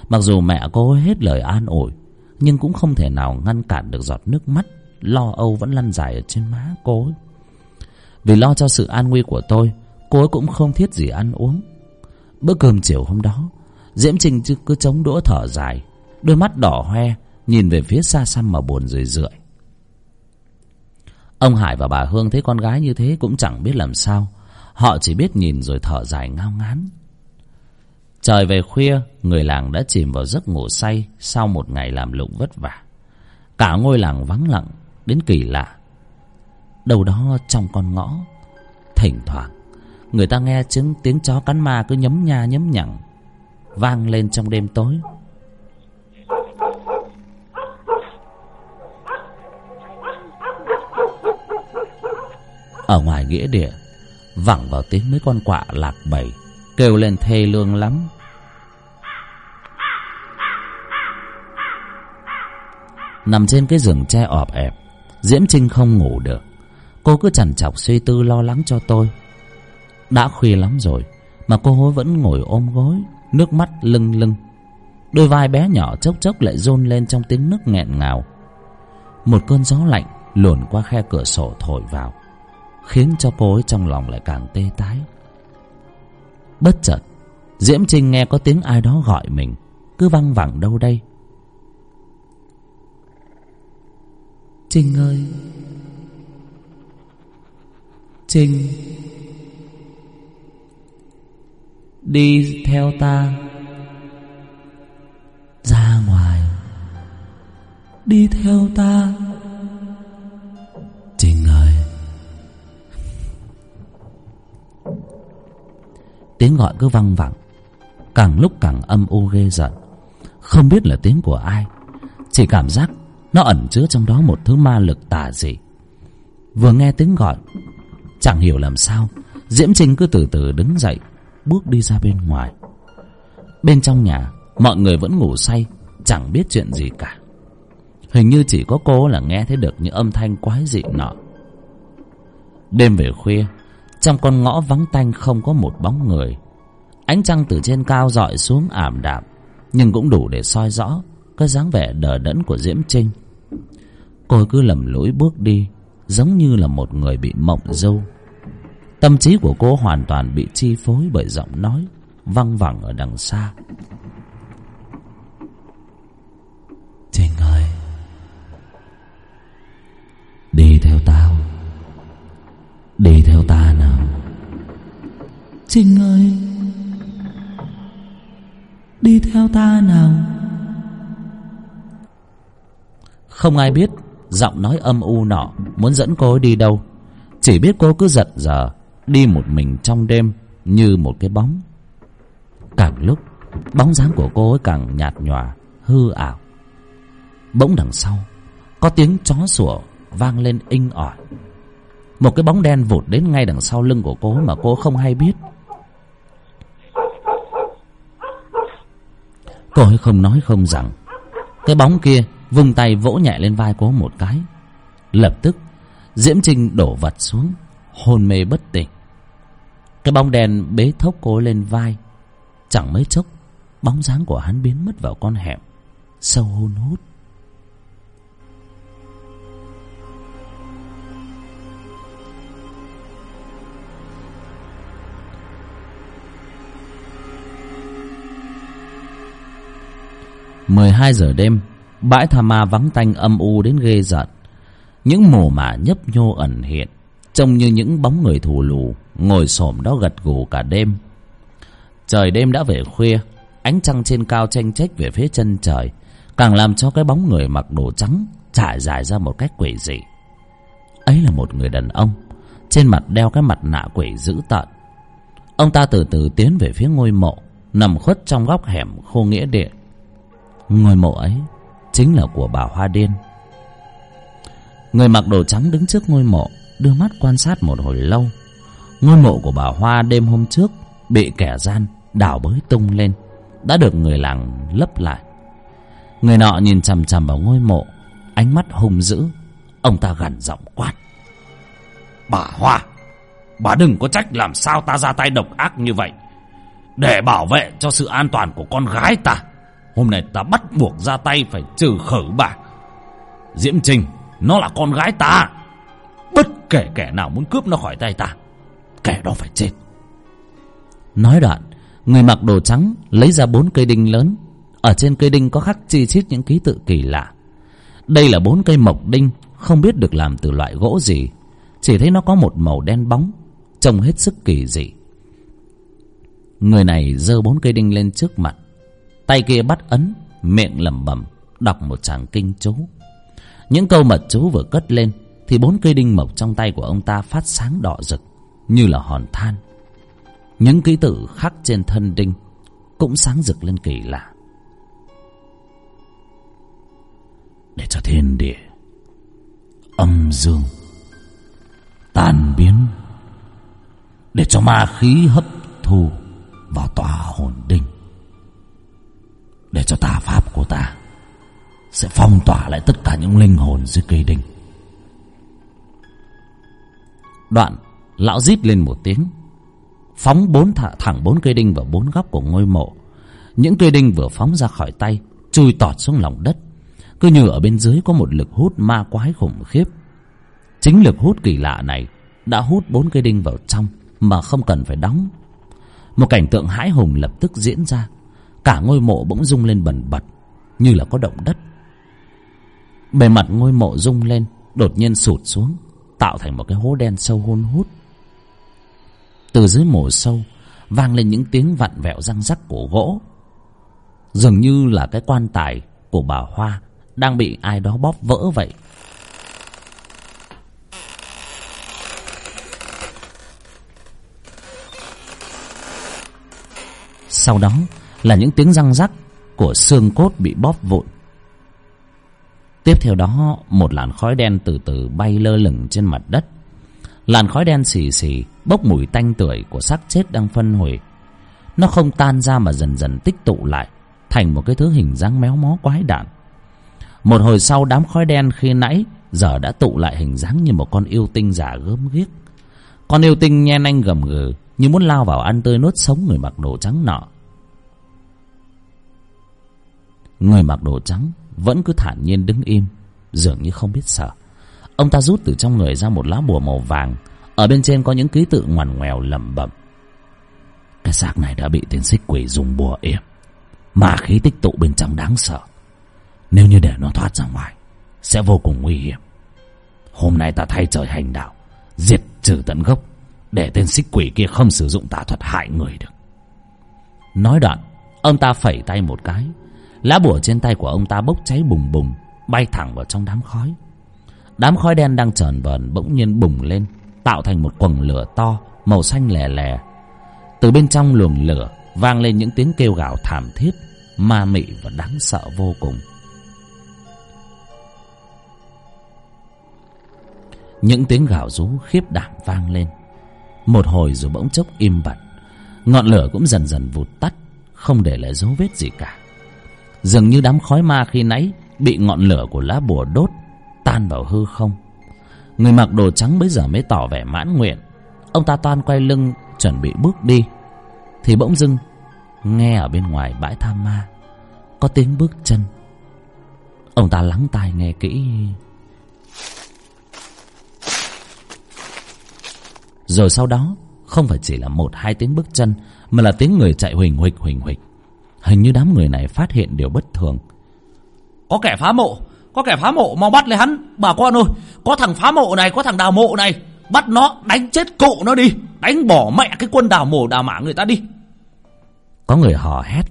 Mặc dù mẹ cô hết lời an ủi, nhưng cũng không thể nào ngăn cản được giọt nước mắt lo âu vẫn lăn dài ở trên má cô ấy. Vì lo cho sự an nguy của tôi, cô ấy cũng không thiết gì ăn uống. Bữa cơm chiều hôm đó, diễm trinh cứ chống đũa thở dài, đôi mắt đỏ hoe, nhìn về phía xa xăm mà buồn rười rượi. Ông hải và bà hương thấy con gái như thế cũng chẳng biết làm sao họ chỉ biết nhìn rồi thở dài ngao ngán. Trời về khuya, người làng đã chìm vào giấc ngủ say sau một ngày làm lụng vất vả. Cả ngôi làng vắng lặng, đến kỳ lạ. Đâu đó trong con ngõ, thỉnh thoảng, người ta nghe chứng tiếng chó cắn ma cứ nhấm nha nhấm nhẳng vang lên trong đêm tối. Ở ngoài nghĩa địa vẳng vào tiếng mấy con quạ lạc bầy, kêu lên thê lương lắm. Nằm trên cái giường tre ọp ẹp, diễm trinh không ngủ được. Cô cứ chằn chọc suy tư lo lắng cho tôi. Đã khuya lắm rồi mà cô hối vẫn ngồi ôm gối, nước mắt lưng lưng. Đôi vai bé nhỏ chốc chốc lại rôn lên trong tiếng nước nghẹn ngào. Một cơn gió lạnh luồn qua khe cửa sổ thổi vào khiến cho cô ấy trong lòng lại càng tê tái. Bất chợt, diễm trinh nghe có tiếng ai đó gọi mình, cứ văng vẳng đâu đây? Trinh ơi! Trinh! Đi theo ta. Ra ngoài. Đi theo ta. Tiếng gọi cứ văng vẳng. Càng lúc càng âm u ghê giận không biết là tiếng của ai. Chỉ cảm giác nó ẩn chứa trong đó một thứ ma lực tà dị. Vừa nghe tiếng gọi, chẳng hiểu làm sao, diễm trinh cứ từ từ đứng dậy, bước đi ra bên ngoài. Bên trong nhà, mọi người vẫn ngủ say, chẳng biết chuyện gì cả. Hình như chỉ có cô là nghe thấy được những âm thanh quái dị nọ. Đêm về khuya trong con ngõ vắng tanh không có một bóng người. Ánh trăng từ trên cao dọi xuống ảm đạm, nhưng cũng đủ để soi rõ cái dáng vẻ đờ đẫn của diễm trinh. Cô cứ lầm lũi bước đi, giống như là một người bị mộng dâu tâm trí của cô hoàn toàn bị chi phối bởi giọng nói văng vẳng ở đằng xa. Trinh ơi, đi theo ta đi theo ta nào. Trinh ơi, đi theo ta nào. Không ai biết giọng nói âm u nọ muốn dẫn cô ấy đi đâu. Chỉ biết cô cứ giật giờ đi một mình trong đêm như một cái bóng. Càng lúc, bóng dáng của cô ấy càng nhạt nhòa, hư ảo. Bỗng đằng sau, có tiếng chó sủa vang lên inh ỏi một cái bóng đen vụt đến ngay đằng sau lưng của cô mà cô không hay biết. Cô ấy không nói không rằng, cái bóng kia vung tay vỗ nhẹ lên vai cô một cái. Lập tức, diễm trinh đổ vật xuống, hôn mê bất tỉnh. Cái bóng đen bế thốc cô lên vai. Chẳng mấy chốc, bóng dáng của hắn biến mất vào con hẻm, sâu hôn hút. Mười hai giờ đêm, bãi tha ma vắng tanh âm u đến ghê giận những mồ mả nhấp nhô ẩn hiện, trông như những bóng người thù lù ngồi xổm đó gật gù cả đêm. Trời đêm đã về khuya, ánh trăng trên cao tranh trách về phía chân trời, càng làm cho cái bóng người mặc đồ trắng trải dài ra một cách quỷ dị. Ấy là một người đàn ông, trên mặt đeo cái mặt nạ quỷ dữ tợn. Ông ta từ từ tiến về phía ngôi mộ, nằm khuất trong góc hẻm khô nghĩa địa ngôi mộ ấy chính là của bà hoa điên. Người mặc đồ trắng đứng trước ngôi mộ, đưa mắt quan sát một hồi lâu. Ngôi mộ của bà hoa đêm hôm trước bị kẻ gian đào bới tung lên, đã được người làng lấp lại. Người nọ nhìn chằm chằm vào ngôi mộ, ánh mắt hung dữ. Ông ta gằn giọng quát. Bà hoa, bà đừng có trách làm sao ta ra tay độc ác như vậy. Để bảo vệ cho sự an toàn của con gái ta hôm nay ta bắt buộc ra tay phải trừ khử bà. Diễm trinh nó là con gái ta. Bất kể kẻ nào muốn cướp nó khỏi tay ta, kẻ đó phải chết. Nói đoạn, người mặc đồ trắng lấy ra bốn cây đinh lớn. Ở trên cây đinh có khắc chi chít những ký tự kỳ lạ. Đây là bốn cây mộc đinh, không biết được làm từ loại gỗ gì. Chỉ thấy nó có một màu đen bóng, trông hết sức kỳ dị. Người này giơ bốn cây đinh lên trước mặt tay kia bắt ấn, miệng lẩm bẩm, đọc một tràng kinh chú. Những câu mật chú vừa cất lên thì bốn cây đinh mộc trong tay của ông ta phát sáng đỏ rực, như là hòn than. Những ký tự khắc trên thân đinh cũng sáng rực lên kỳ lạ. Để cho thiên địa, âm dương, tan biến, để cho ma khí hấp thu vào tòa hồn đinh để cho tà pháp của ta sẽ phong tỏa lại tất cả những linh hồn dưới cây đinh. Đoạn, lão rít lên một tiếng, phóng bốn thả, thẳng bốn cây đinh vào bốn góc của ngôi mộ. Những cây đinh vừa phóng ra khỏi tay, chui tọt xuống lòng đất. Cứ như ở bên dưới có một lực hút ma quái khủng khiếp. Chính lực hút kỳ lạ này đã hút bốn cây đinh vào trong mà không cần phải đóng. Một cảnh tượng hãi hùng lập tức diễn ra cả ngôi mộ bỗng rung lên bần bật, như là có động đất. Bề mặt ngôi mộ rung lên, đột nhiên sụt xuống, tạo thành một cái hố đen sâu hun hút. Từ dưới mồ sâu, vang lên những tiếng vặn vẹo răng rắc của gỗ. Dường như là cái quan tài của bà hoa đang bị ai đó bóp vỡ vậy. Sau đó là những tiếng răng rắc của xương cốt bị bóp vụn. Tiếp theo đó, một làn khói đen từ từ bay lơ lửng trên mặt đất. Làn khói đen xì xì, bốc mùi tanh tưởi của xác chết đang phân hủy. Nó không tan ra mà dần dần tích tụ lại, thành một cái thứ hình dáng méo mó quái đản. Một hồi sau, đám khói đen khi nãy giờ đã tụ lại hình dáng như một con yêu tinh giả gớm ghiếc. Con yêu tinh nhen anh gầm gừ, như muốn lao vào ăn tươi nuốt sống người mặc đồ trắng nọ. Người mặc đồ trắng vẫn cứ thản nhiên đứng im, dường như không biết sợ. Ông ta rút từ trong người ra một lá bùa màu vàng. Ở bên trên có những ký tự ngoằn ngoèo lẩm bẩm. Cái xác này đã bị tên xích quỷ dùng bùa yểm mà khí tích tụ bên trong đáng sợ. Nếu như để nó thoát ra ngoài, sẽ vô cùng nguy hiểm. Hôm nay ta thay trời hành đạo, diệt trừ tận gốc, để tên xích quỷ kia không sử dụng tà thuật hại người được. Nói đoạn, ông ta phẩy tay một cái lá bùa trên tay của ông ta bốc cháy bùng bùng, bay thẳng vào trong đám khói. Đám khói đen đang trờn vờn, bỗng nhiên bùng lên, tạo thành một quầng lửa to, màu xanh lè lè. Từ bên trong luồng lửa vang lên những tiếng kêu gào thảm thiết, ma mị và đáng sợ vô cùng. Những tiếng gào rú khiếp đảm vang lên. Một hồi rồi bỗng chốc im bặt, ngọn lửa cũng dần dần vụt tắt, không để lại dấu vết gì cả dường như đám khói ma khi nãy bị ngọn lửa của lá bùa đốt tan vào hư không. Người mặc đồ trắng bây giờ mới tỏ vẻ mãn nguyện. Ông ta toan quay lưng, chuẩn bị bước đi. Thì bỗng dưng, nghe ở bên ngoài bãi tha ma, có tiếng bước chân. Ông ta lắng tai nghe kỹ. Rồi sau đó, không phải chỉ là một hai tiếng bước chân, mà là tiếng người chạy huỳnh huỳnh huỳnh huỳnh hình như đám người này phát hiện điều bất thường. Có kẻ phá mộ có kẻ phá mộ mau bắt lấy hắn. Bà con ơi có thằng phá mộ này có thằng đào mộ này. Bắt nó đánh chết cụ nó đi. Đánh bỏ mẹ cái quân đào mổ đào mã người ta đi. Có người hò hét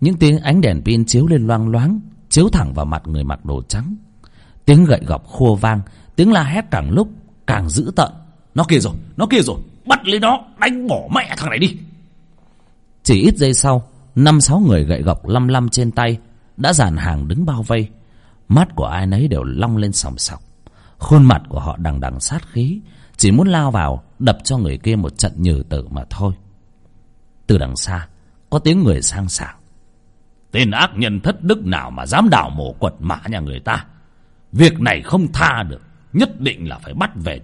những tiếng ánh đèn pin chiếu lên loang loáng chiếu thẳng vào mặt người mặc đồ trắng. Tiếng gậy gọc khua vang tiếng la hét càng lúc càng dữ tợn. Nó kia rồi nó kia rồi bắt lấy nó đánh bỏ mẹ thằng này đi. Chỉ ít giây sau năm sáu người gậy gộc lăm lăm trên tay đã dàn hàng đứng bao vây. Mắt của ai nấy đều long lên sòng sọc. Khuôn mặt của họ đằng đằng sát khí, chỉ muốn lao vào đập cho người kia một trận nhừ tử mà thôi. Từ đằng xa, có tiếng người sang sảng. Tên ác nhân thất đức nào mà dám đào mổ quật mã nhà người ta? Việc này không tha được, nhất định là phải bắt về,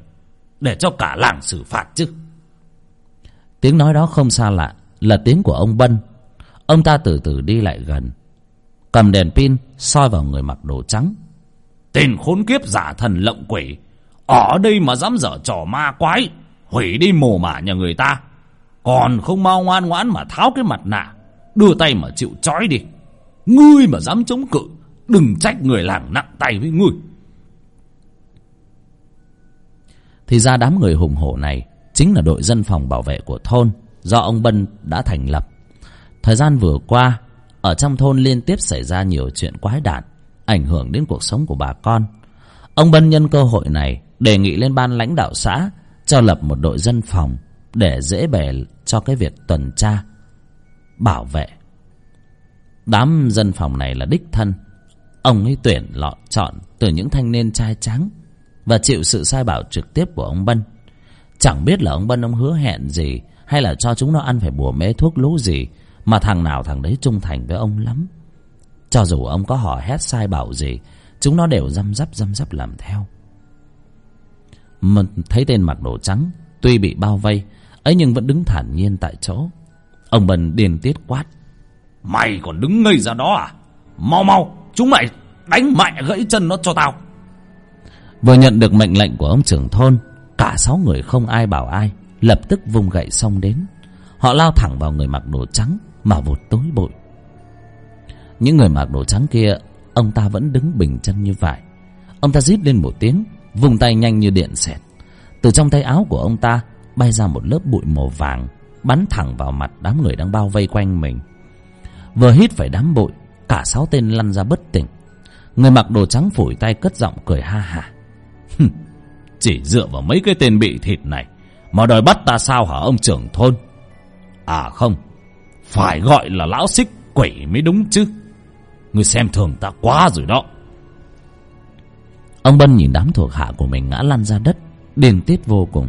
để cho cả làng xử phạt chứ. Tiếng nói đó không xa lạ là tiếng của ông bân ông ta từ từ đi lại gần. Cầm đèn pin soi vào người mặc đồ trắng. Tên khốn kiếp giả thần lộng quỷ ở đây mà dám dở trò ma quái hủy đi mồ mả nhà người ta. Còn không mau ngoan ngoãn mà tháo cái mặt nạ đưa tay mà chịu trói đi. Ngươi mà dám chống cự đừng trách người làng nặng tay với ngươi. Thì ra đám người hùng hổ này chính là đội dân phòng bảo vệ của thôn do ông bân đã thành lập thời gian vừa qua, ở trong thôn liên tiếp xảy ra nhiều chuyện quái đản, ảnh hưởng đến cuộc sống của bà con. Ông bân nhân cơ hội này đề nghị lên ban lãnh đạo xã cho lập một đội dân phòng để dễ bề cho cái việc tuần tra, bảo vệ. Đám dân phòng này là đích thân. Ông ấy tuyển lọ chọn từ những thanh niên trai trắng và chịu sự sai bảo trực tiếp của ông bân. Chẳng biết là ông bân ông hứa hẹn gì hay là cho chúng nó ăn phải bùa mê thuốc lú gì mà thằng nào thằng đấy trung thành với ông lắm. Cho dù ông có hò hét sai bảo gì chúng nó đều răm rắp răm rắp làm theo. Mà thấy tên mặc đồ trắng tuy bị bao vây ấy nhưng vẫn đứng thản nhiên tại chỗ. Ông bần điền tiết quát. Mày còn đứng ngây ra đó à? Mau mau chúng mày đánh mẹ gãy chân nó cho tao. Vừa nhận được mệnh lệnh của ông trưởng thôn cả sáu người không ai bảo ai lập tức vung gậy xông đến. Họ lao thẳng vào người mặc đồ trắng mà vụt tối bụi. Những người mặc đồ trắng kia, ông ta vẫn đứng bình chân như vậy ông ta rít lên một tiếng, vùng tay nhanh như điện xẹt. Từ trong tay áo của ông ta, bay ra một lớp bụi màu vàng, bắn thẳng vào mặt đám người đang bao vây quanh mình. Vừa hít phải đám bụi, cả sáu tên lăn ra bất tỉnh. Người mặc đồ trắng phủi tay cất giọng cười ha hả. Chỉ dựa vào mấy cái tên bị thịt này, mà đòi bắt ta sao hả ông trưởng thôn? À không phải gọi là lão xích quỷ mới đúng chứ. Người xem thường ta quá rồi đó. Ông bân nhìn đám thuộc hạ của mình ngã lăn ra đất, điên tiết vô cùng.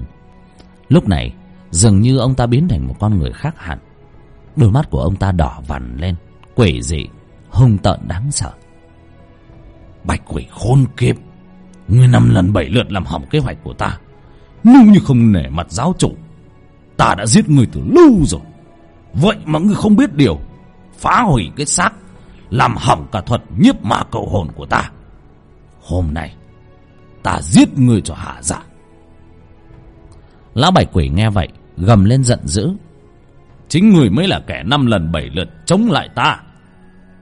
Lúc này, dường như ông ta biến thành một con người khác hẳn. Đôi mắt của ông ta đỏ vằn lên, quỷ dị, hung tợn đáng sợ. Bạch quỷ khôn kiếp, ngươi năm lần bảy lượt làm hỏng kế hoạch của ta. Nếu như không nể mặt giáo chủ, ta đã giết người từ lâu rồi vậy mà ngươi không biết điều. Phá hủy cái xác, làm hỏng cả thuật nhiếp ma cầu hồn của ta. Hôm nay, ta giết ngươi cho hạ dạ. Lão bảy quỷ nghe vậy, gầm lên giận dữ. Chính người mới là kẻ năm lần bảy lượt chống lại ta.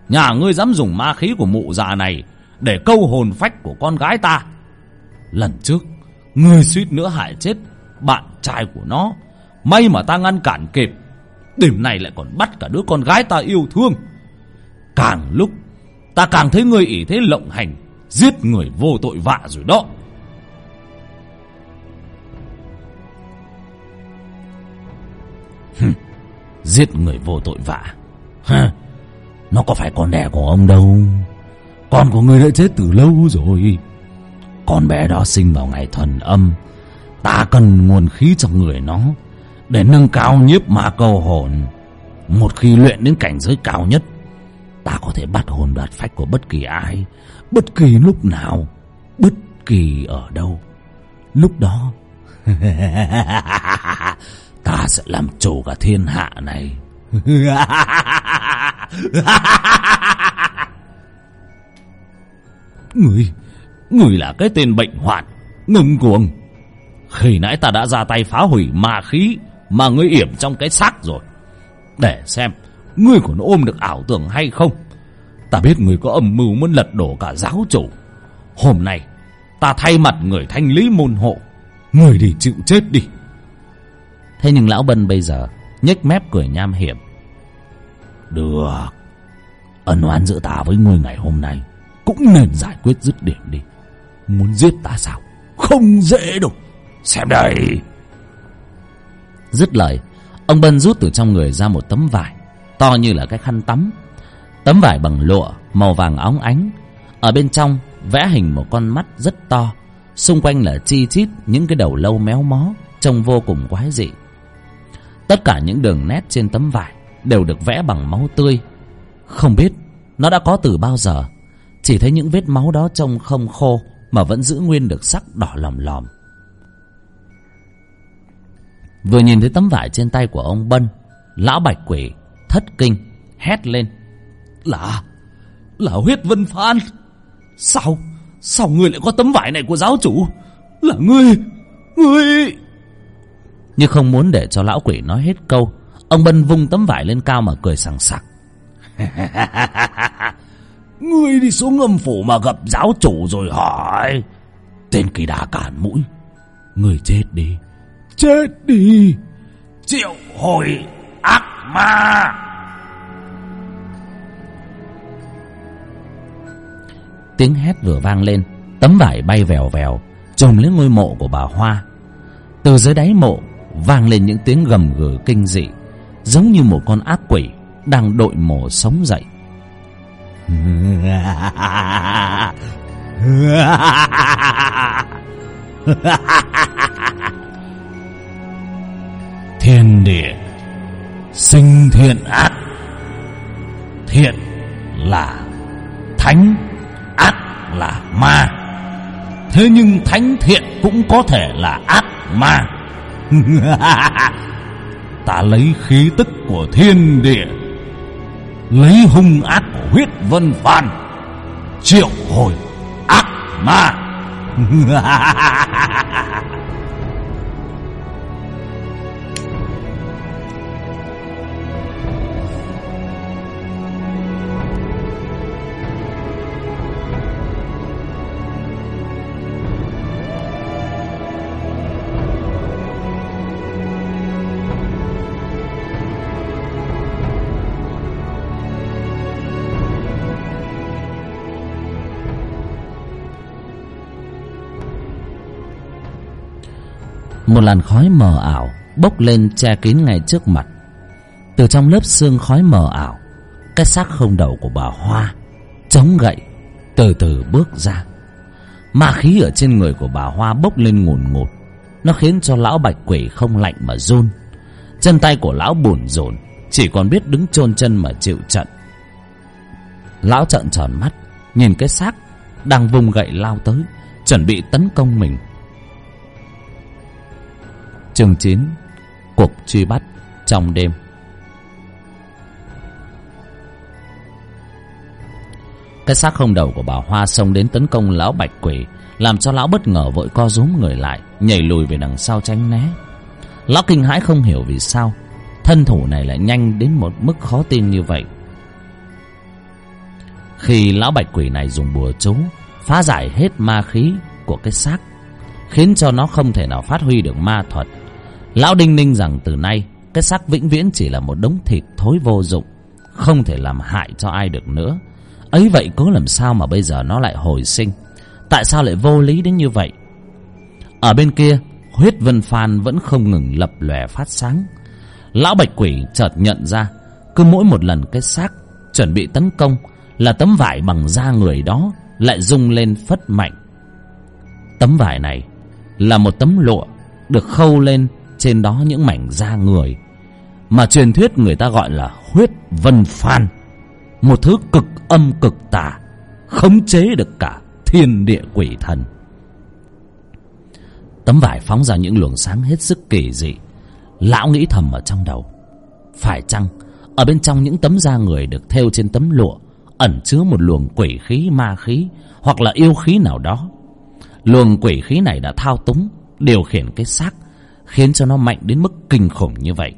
Nhà ngươi dám dùng ma khí của mụ già này để câu hồn phách của con gái ta. Lần trước, ngươi suýt nữa hại chết bạn trai của nó. May mà ta ngăn cản kịp đêm nay lại còn bắt cả đứa con gái ta yêu thương. Càng lúc, ta càng thấy ngươi ỷ thế lộng hành, giết người vô tội vạ rồi đó. Giết người vô tội vạ. Ha, nó có phải con đẻ của ông đâu? Con của người đã chết từ lâu rồi. Con bé đó sinh vào ngày thuần âm. Ta cần nguồn khí trong người nó để nâng cao nhiếp ma câu hồn. Một khi luyện đến cảnh giới cao nhất, ta có thể bắt hồn đoạt phách của bất kỳ ai, bất kỳ lúc nào, bất kỳ ở đâu. Lúc đó, ta sẽ làm chủ cả thiên hạ này. Người người là cái tên bệnh hoạn, ngông cuồng. Khi nãy ta đã ra tay phá hủy ma khí mà ngươi yểm trong cái xác rồi. Để xem ngươi còn ôm được ảo tưởng hay không? Ta biết người có âm mưu muốn lật đổ cả giáo chủ. Hôm nay ta thay mặt người thanh lý môn hộ. Người đi chịu chết đi. Thế nhưng lão bân bây giờ nhếch mép cười nham hiểm. Được. Ân oán giữa ta với ngươi ngày hôm nay cũng nên giải quyết dứt điểm đi. Muốn giết ta sao? Không dễ đâu. Xem đây dứt lời, ông bân rút từ trong người ra một tấm vải, to như là cái khăn tắm. Tấm vải bằng lụa, màu vàng óng ánh. Ở bên trong, vẽ hình một con mắt rất to. Xung quanh là chi chít những cái đầu lâu méo mó, trông vô cùng quái dị. Tất cả những đường nét trên tấm vải đều được vẽ bằng máu tươi. Không biết nó đã có từ bao giờ, chỉ thấy những vết máu đó trông không khô mà vẫn giữ nguyên được sắc đỏ lòm lòm vừa nhìn thấy tấm vải trên tay của ông bân lão bạch quỷ thất kinh hét lên. Là là huyết vân phan. Sao sao ngươi lại có tấm vải này của giáo chủ? Là ngươi ngươi như không muốn để cho lão quỷ nói hết câu ông bân vung tấm vải lên cao mà cười sằng sặc. Ngươi đi xuống âm phủ mà gặp giáo chủ rồi hỏi. Tên kỳ đà cản mũi ngươi chết đi chết đi. Triệu hồi ác ma. Tiếng hét vừa vang lên tấm vải bay vèo vèo trùm lên ngôi mộ của bà hoa. Từ dưới đáy mộ vang lên những tiếng gầm gừ kinh dị giống như một con ác quỷ đang đội mổ sống dậy thiên địa, sinh thiện ác. Thiện là thánh, ác là ma. Thế nhưng thánh thiện cũng có thể là ác ma. Ta lấy khí tức của thiên địa, lấy hung ác của huyết vân phan triệu hồi ác ma. một làn khói mờ ảo bốc lên che kín ngay trước mặt. Từ trong lớp xương khói mờ ảo, cái xác không đầu của bà hoa chống gậy, từ từ bước ra. Ma khí ở trên người của bà hoa bốc lên ngùn ngụt, nó khiến cho lão bạch quỷ không lạnh mà run. Chân tay của lão bủn rộn, chỉ còn biết đứng chôn chân mà chịu trận. Lão trợn tròn mắt, nhìn cái xác đang vùng gậy lao tới, chuẩn bị tấn công mình chương chín, cuộc truy bắt trong đêm. Cái xác không đầu của bà hoa xông đến tấn công lão bạch quỷ, làm cho lão bất ngờ vội co rúm người lại, nhảy lùi về đằng sau tránh né. Lão kinh hãi không hiểu vì sao, thân thủ này lại nhanh đến một mức khó tin như vậy. Khi lão bạch quỷ này dùng bùa chú, phá giải hết ma khí của cái xác, khiến cho nó không thể nào phát huy được ma thuật lão đinh ninh rằng từ nay, cái xác vĩnh viễn chỉ là một đống thịt thối vô dụng, không thể làm hại cho ai được nữa. Ấy vậy cố làm sao mà bây giờ nó lại hồi sinh? Tại sao lại vô lý đến như vậy? Ở bên kia, huyết vân phan vẫn không ngừng lập lòe phát sáng. Lão bạch quỷ chợt nhận ra, cứ mỗi một lần cái xác chuẩn bị tấn công là tấm vải bằng da người đó lại rung lên phất mạnh. Tấm vải này là một tấm lụa được khâu lên trên đó những mảnh da người mà truyền thuyết người ta gọi là huyết vân phan, một thứ cực âm cực tà, khống chế được cả thiên địa quỷ thần. Tấm vải phóng ra những luồng sáng hết sức kỳ dị, lão nghĩ thầm ở trong đầu. Phải chăng ở bên trong những tấm da người được thêu trên tấm lụa ẩn chứa một luồng quỷ khí ma khí hoặc là yêu khí nào đó? Luồng quỷ khí này đã thao túng, điều khiển cái xác khiến cho nó mạnh đến mức kinh khủng như vậy.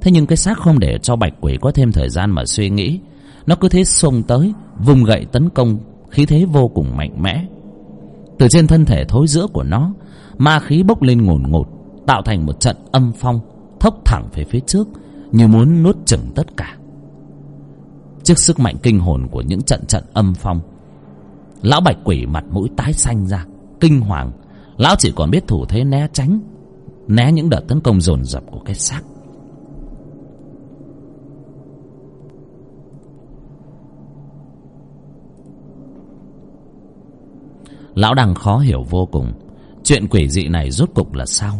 Thế nhưng cái xác không để cho bạch quỷ có thêm thời gian mà suy nghĩ. Nó cứ thế xông tới, vùng gậy tấn công, khí thế vô cùng mạnh mẽ. Từ trên thân thể thối giữa của nó, ma khí bốc lên ngồn ngột, tạo thành một trận âm phong, thốc thẳng về phía trước, như muốn nuốt chửng tất cả. Trước sức mạnh kinh hồn của những trận trận âm phong, lão bạch quỷ mặt mũi tái xanh ra, kinh hoàng. Lão chỉ còn biết thủ thế né tránh né những đợt tấn công dồn dập của cái xác. Lão đang khó hiểu vô cùng, chuyện quỷ dị này rốt cục là sao?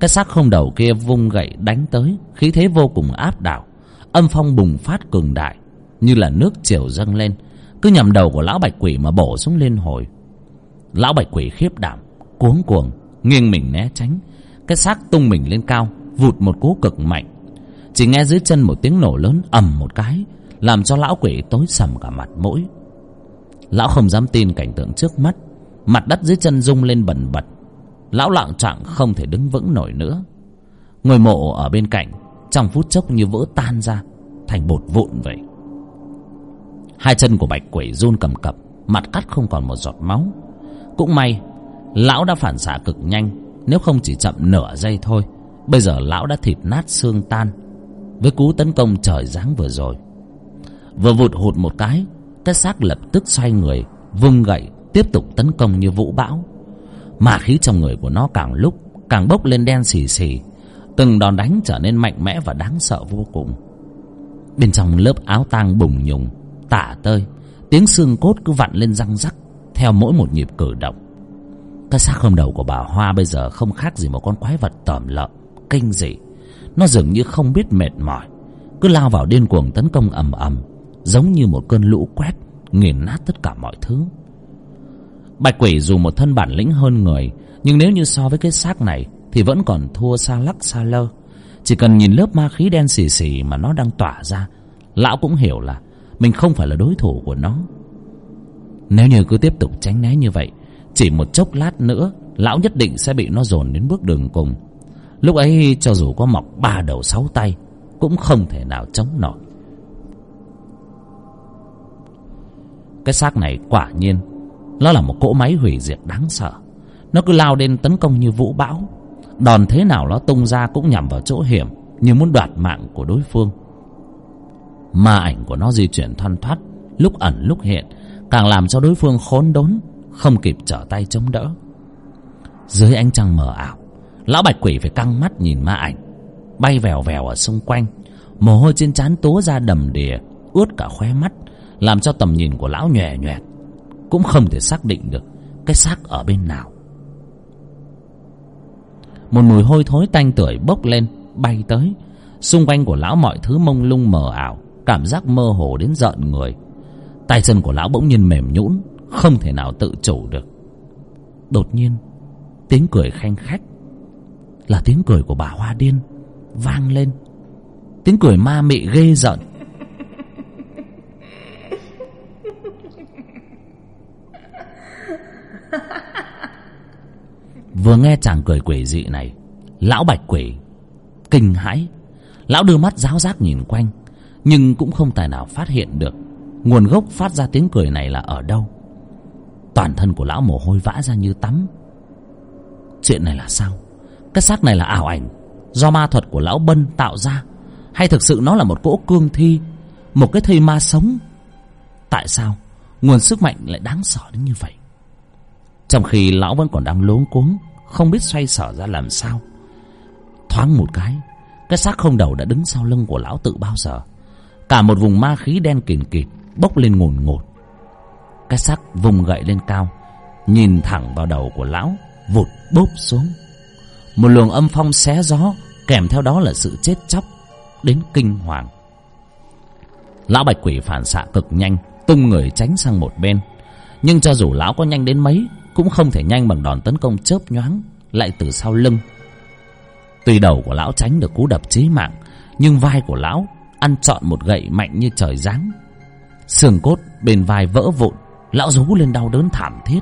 Cái xác không đầu kia vung gậy đánh tới, khí thế vô cùng áp đảo, âm phong bùng phát cường đại, như là nước triều dâng lên, cứ nhằm đầu của lão bạch quỷ mà bổ xuống lên hồi. Lão bạch quỷ khiếp đảm, cuống cuồng, nghiêng mình né tránh cái xác tung mình lên cao, vụt một cú cực mạnh. Chỉ nghe dưới chân một tiếng nổ lớn ầm một cái, làm cho lão quỷ tối sầm cả mặt mũi. Lão không dám tin cảnh tượng trước mắt, mặt đất dưới chân rung lên bần bật. Lão lạng trạng không thể đứng vững nổi nữa. Ngôi mộ ở bên cạnh, trong phút chốc như vỡ tan ra, thành bột vụn vậy. Hai chân của bạch quỷ run cầm cập, mặt cắt không còn một giọt máu. Cũng may, lão đã phản xạ cực nhanh nếu không chỉ chậm nửa giây thôi, bây giờ lão đã thịt nát xương tan. Với cú tấn công trời giáng vừa rồi, vừa vụt hụt một cái cái xác lập tức xoay người vung gậy, tiếp tục tấn công như vũ bão. Mà khí trong người của nó càng lúc càng bốc lên đen xì xì, từng đòn đánh trở nên mạnh mẽ và đáng sợ vô cùng. Bên trong lớp áo tang bùng nhùng, tả tơi, tiếng xương cốt cứ vặn lên răng rắc, theo mỗi một nhịp cử động cái xác không đầu của bà hoa bây giờ không khác gì một con quái vật tởm lợm, kinh dị. Nó dường như không biết mệt mỏi. Cứ lao vào điên cuồng tấn công ầm ầm, giống như một cơn lũ quét, nghiền nát tất cả mọi thứ. Bạch quỷ dù một thân bản lĩnh hơn người, nhưng nếu như so với cái xác này thì vẫn còn thua xa lắc xa lơ. Chỉ cần nhìn lớp ma khí đen xì xì mà nó đang tỏa ra, lão cũng hiểu là mình không phải là đối thủ của nó. Nếu như cứ tiếp tục tránh né như vậy chỉ một chốc lát nữa, lão nhất định sẽ bị nó dồn đến bước đường cùng. Lúc ấy cho dù có mọc ba đầu sáu tay, cũng không thể nào chống nổi. Cái xác này quả nhiên, nó là một cỗ máy hủy diệt đáng sợ. Nó cứ lao đến tấn công như vũ bão. Đòn thế nào nó tung ra cũng nhằm vào chỗ hiểm, như muốn đoạt mạng của đối phương. Ma ảnh của nó di chuyển thoăn thoắt, lúc ẩn lúc hiện, càng làm cho đối phương khốn đốn không kịp trở tay chống đỡ. Dưới ánh trăng mờ ảo, lão bạch quỷ phải căng mắt nhìn ma ảnh, bay vèo vèo ở xung quanh. Mồ hôi trên trán túa ra đầm đìa, ướt cả khóe mắt, làm cho tầm nhìn của lão nhòe nhòe cũng không thể xác định được cái xác ở bên nào. Một mùi hôi thối tanh tưởi bốc lên, bay tới. Xung quanh của lão mọi thứ mông lung mờ ảo, cảm giác mơ hồ đến giận người. Tay chân của lão bỗng nhiên mềm nhũn không thể nào tự chủ được. Đột nhiên, tiếng cười khanh khách là tiếng cười của bà hoa điên vang lên. Tiếng cười ma mị ghê giận vừa nghe chàng cười quỷ dị này, lão bạch quỷ kinh hãi. Lão đưa mắt giáo giác nhìn quanh, nhưng cũng không tài nào phát hiện được nguồn gốc phát ra tiếng cười này là ở đâu toàn thân của lão mồ hôi vã ra như tắm. Chuyện này là sao? Cái xác này là ảo ảnh do ma thuật của lão bân tạo ra, hay thực sự nó là một cỗ cương thi, một cái thây ma sống? Tại sao nguồn sức mạnh lại đáng sợ đến như vậy? Trong khi lão vẫn còn đang luống cuống, không biết xoay sở ra làm sao, thoáng một cái cái xác không đầu đã đứng sau lưng của lão tự bao giờ. Cả một vùng ma khí đen kìn kịt bốc lên ngồn ngột cái sắc vùng gậy lên cao, nhìn thẳng vào đầu của lão, vụt bốp xuống. Một luồng âm phong xé gió, kèm theo đó là sự chết chóc đến kinh hoàng. Lão bạch quỷ phản xạ cực nhanh, tung người tránh sang một bên. Nhưng cho dù lão có nhanh đến mấy, cũng không thể nhanh bằng đòn tấn công chớp nhoáng, lại từ sau lưng. Tuy đầu của lão tránh được cú đập chí mạng, nhưng vai của lão ăn trọn một gậy mạnh như trời giáng. Xương cốt bên vai vỡ vụn lão rú lên đau đớn thảm thiết.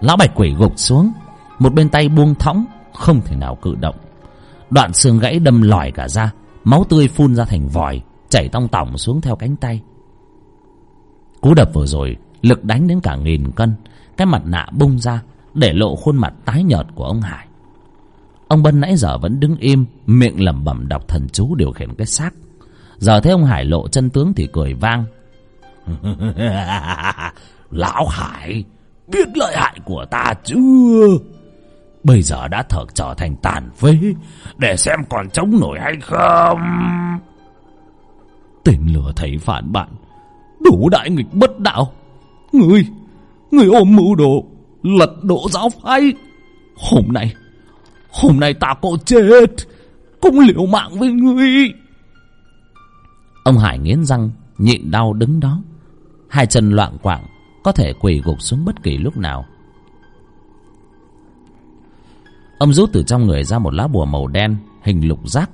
Lão bạch quỷ gục xuống, một bên tay buông thõng, không thể nào cử động. Đoạn xương gãy đâm lòi cả ra, máu tươi phun ra thành vòi, chảy tong tỏng xuống theo cánh tay. Cú đập vừa rồi, lực đánh đến cả nghìn cân, cái mặt nạ bung ra, để lộ khuôn mặt tái nhợt của ông hải. Ông bân nãy giờ vẫn đứng im, miệng lẩm bẩm đọc thần chú điều khiển cái xác. Giờ thấy ông hải lộ chân tướng thì cười vang lão hải, biết lợi hại của ta chưa? Bây giờ đã thật trở thành tàn phế, để xem còn chống nổi hay không. Tên lừa thầy phản bạn, đủ đại nghịch bất đạo. Người người ôm mưu đồ, lật đổ giáo phái. Hôm nay hôm nay ta có chết, cũng liều mạng với ngươi. Ông hải nghiến răng nhịn đau đứng đó. Hai chân loạn quạng, có thể quỳ gục xuống bất kỳ lúc nào. Ông rút từ trong người ra một lá bùa màu đen, hình lục giác.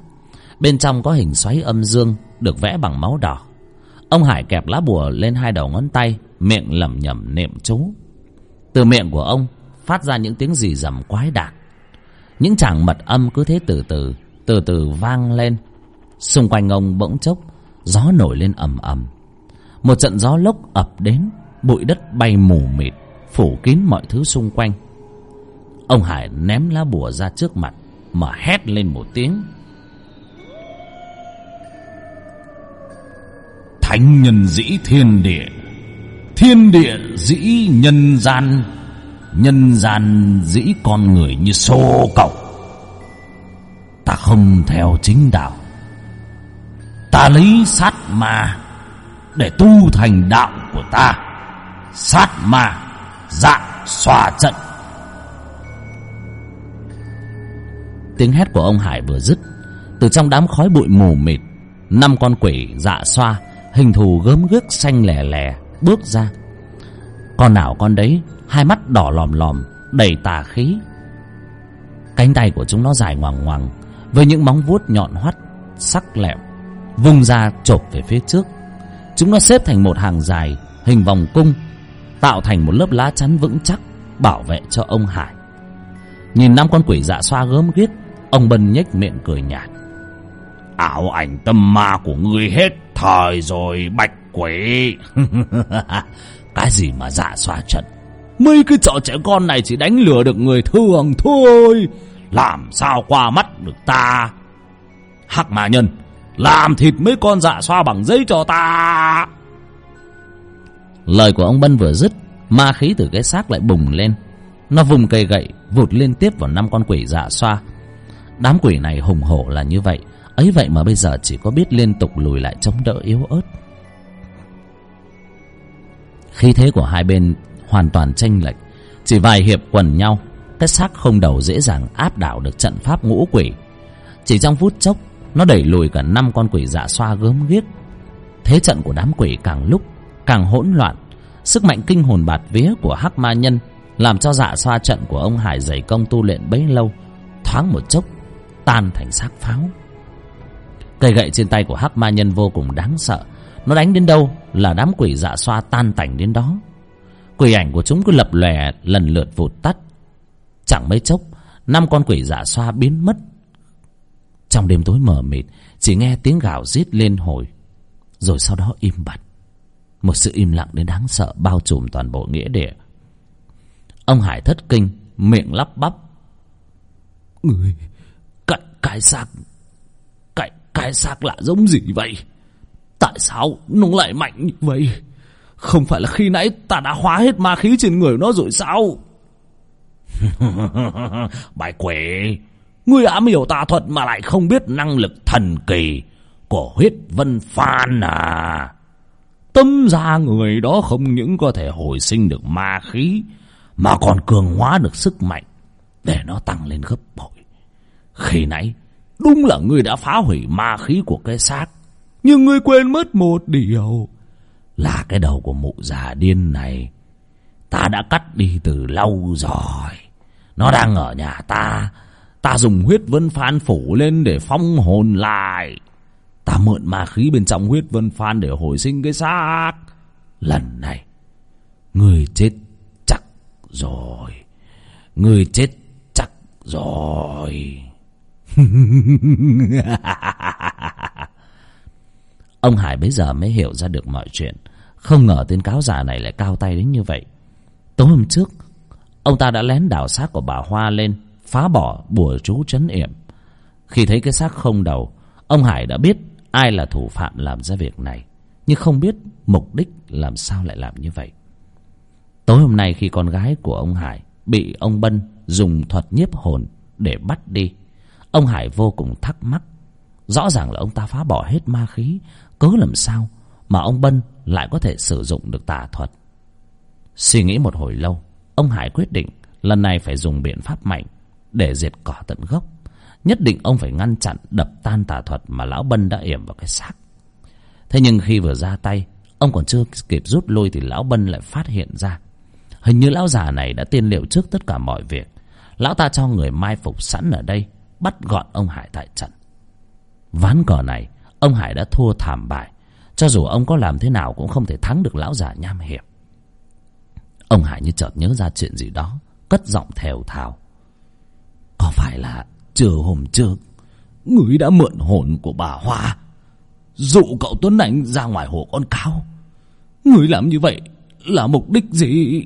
Bên trong có hình xoáy âm dương, được vẽ bằng máu đỏ. Ông hải kẹp lá bùa lên hai đầu ngón tay, miệng lẩm nhẩm niệm chú. Từ miệng của ông, phát ra những tiếng gì rầm quái đản. Những chàng mật âm cứ thế từ từ từ từ vang lên. Xung quanh ông bỗng chốc gió nổi lên ầm ầm. Một trận gió lốc ập đến bụi đất bay mù mịt phủ kín mọi thứ xung quanh. Ông hải ném lá bùa ra trước mặt mà hét lên một tiếng. Thánh nhân dĩ thiên địa thiên địa dĩ nhân gian nhân gian dĩ con người như xô cầu, ta không theo chính đạo ta lấy sát ma để tu thành đạo của ta. Sát ma dạng xòa trận. Tiếng hét của ông hải vừa dứt, từ trong đám khói bụi mù mịt, năm con quỷ dạ xoa, hình thù gớm ghiếc xanh lè lè bước ra. Con nào con đấy, hai mắt đỏ lòm lòm, đầy tà khí. Cánh tay của chúng nó dài ngoằng ngoằng, với những móng vuốt nhọn hoắt, sắc lẹm vung ra chộp về phía trước. Chúng nó xếp thành một hàng dài hình vòng cung tạo thành một lớp lá chắn vững chắc bảo vệ cho ông hải. Nhìn năm con quỷ dạ xoa gớm ghiếc ông bân nhếch miệng cười nhạt. Ảo ảnh tâm ma của ngươi hết thời rồi bạch quỷ. Cái gì mà dạ xoa trận? Mấy cái trò trẻ con này chỉ đánh lừa được người thường thôi. Làm sao qua mắt được ta? Hắc mà nhân làm thịt mấy con dạ xoa bằng giấy cho ta. Lời của ông bân vừa dứt, ma khí từ cái xác lại bùng lên. Nó vùng cây gậy, vụt liên tiếp vào năm con quỷ dạ xoa. Đám quỷ này hùng hổ là như vậy. Ấy vậy mà bây giờ chỉ có biết liên tục lùi lại chống đỡ yếu ớt. Khí thế của hai bên hoàn toàn chênh lệch. Chỉ vài hiệp quần nhau, cái xác không đầu dễ dàng áp đảo được trận pháp ngũ quỷ. Chỉ trong phút chốc nó đẩy lùi cả năm con quỷ dạ xoa gớm ghiếc. Thế trận của đám quỷ càng lúc càng hỗn loạn. Sức mạnh kinh hồn bạt vía của hắc ma nhân làm cho dạ xoa trận của ông hải dày công tu luyện bấy lâu, thoáng một chốc, tan thành xác pháo. Cây gậy trên tay của hắc ma nhân vô cùng đáng sợ. Nó đánh đến đâu là đám quỷ dạ xoa tan tành đến đó. Quỷ ảnh của chúng cứ lập lòe, lần lượt vụt tắt. Chẳng mấy chốc, năm con quỷ dạ xoa biến mất trong đêm tối mờ mịt, chỉ nghe tiếng gào rít lên hồi. Rồi sau đó im bặt. Một sự im lặng đến đáng sợ bao trùm toàn bộ nghĩa địa. Ông hải thất kinh, miệng lắp bắp. Người cái cái xác. Cái cái xác lạ giống gì vậy? Tại sao nó lại mạnh như vậy? Không phải là khi nãy ta đã hóa hết ma khí trên người nó rồi sao? Bài quỷ ngươi ám hiểu tà thuật mà lại không biết năng lực thần kỳ của huyết vân phan à. Tâm ra người đó không những có thể hồi sinh được ma khí, mà còn cường hóa được sức mạnh để nó tăng lên gấp bội. Khi nãy, đúng là ngươi đã phá hủy ma khí của cái xác, nhưng ngươi quên mất một điều là cái đầu của mụ già điên này ta đã cắt đi từ lâu rồi. Nó đang ở nhà ta ta dùng huyết vân phan phủ lên để phong hồn lại. Ta mượn ma khí bên trong huyết vân phan để hồi sinh cái xác. Lần này, người chết chắc rồi. Người chết chắc rồi. Ông hải bấy giờ mới hiểu ra được mọi chuyện. Không ngờ tên cáo già này lại cao tay đến như vậy. Tối hôm trước, ông ta đã lén đào xác của bà hoa lên phá bỏ bùa chú trấn yểm. Khi thấy cái xác không đầu, ông hải đã biết ai là thủ phạm làm ra việc này, nhưng không biết mục đích làm sao lại làm như vậy. Tối hôm nay khi con gái của ông hải bị ông bân dùng thuật nhiếp hồn để bắt đi, ông hải vô cùng thắc mắc. Rõ ràng là ông ta phá bỏ hết ma khí, cớ làm sao mà ông bân lại có thể sử dụng được tà thuật? Suy nghĩ một hồi lâu, ông hải quyết định lần này phải dùng biện pháp mạnh để diệt cỏ tận gốc. Nhất định ông phải ngăn chặn đập tan tà thuật mà lão bân đã yểm vào cái xác. Thế nhưng khi vừa ra tay, ông còn chưa kịp rút lui thì lão bân lại phát hiện ra. Hình như lão già này đã tiên liệu trước tất cả mọi việc. Lão ta cho người mai phục sẵn ở đây, bắt gọn ông hải tại trận. Ván cờ này, ông hải đã thua thảm bại. Cho dù ông có làm thế nào cũng không thể thắng được lão già nham hiểm. Ông hải như chợt nhớ ra chuyện gì đó, cất giọng thều thào có phải là trưa hôm trước người đã mượn hồn của bà hoa? Dụ cậu tuấn anh ra ngoài hồ con cáo. Người làm như vậy là mục đích gì?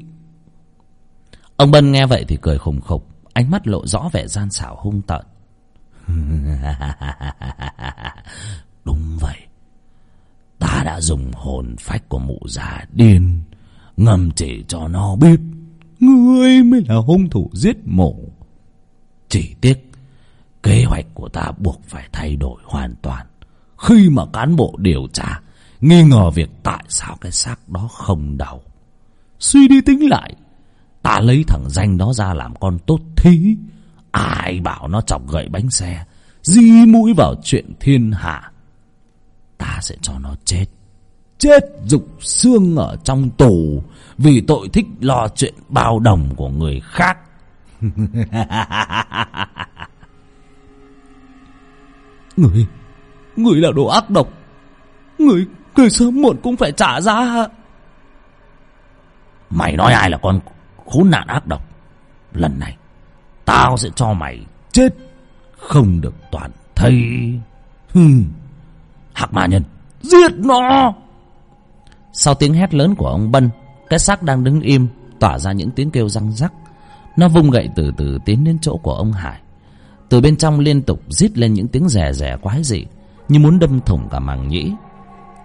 Ông bân nghe vậy thì cười khùng khục ánh mắt lộ rõ vẻ gian xảo hung tợn. Đúng vậy. Ta đã dùng hồn phách của mụ già điên ngầm chỉ cho nó biết ngươi mới là hung thủ giết mổ chỉ tiếc, kế hoạch của ta buộc phải thay đổi hoàn toàn. Khi mà cán bộ điều tra nghi ngờ việc tại sao cái xác đó không đầu, suy đi tính lại, ta lấy thằng danh đó ra làm con tốt thí. Ai bảo nó chọc gậy bánh xe, di mũi vào chuyện thiên hạ. Ta sẽ cho nó chết. Chết dục xương ở trong tù vì tội thích lo chuyện bao đồng của người khác. người người là đồ ác độc. Người người sớm muộn cũng phải trả giá. Mày nói ai là con khốn nạn ác độc? Lần này tao sẽ cho mày chết không được toàn thây. Hừm. Hạc ma nhân giết nó! Sau tiếng hét lớn của ông bân cái xác đang đứng im tỏa ra những tiếng kêu răng rắc nó vung gậy từ từ tiến đến chỗ của ông hải. Từ bên trong liên tục rít lên những tiếng rè rè quái dị, như muốn đâm thủng cả màng nhĩ.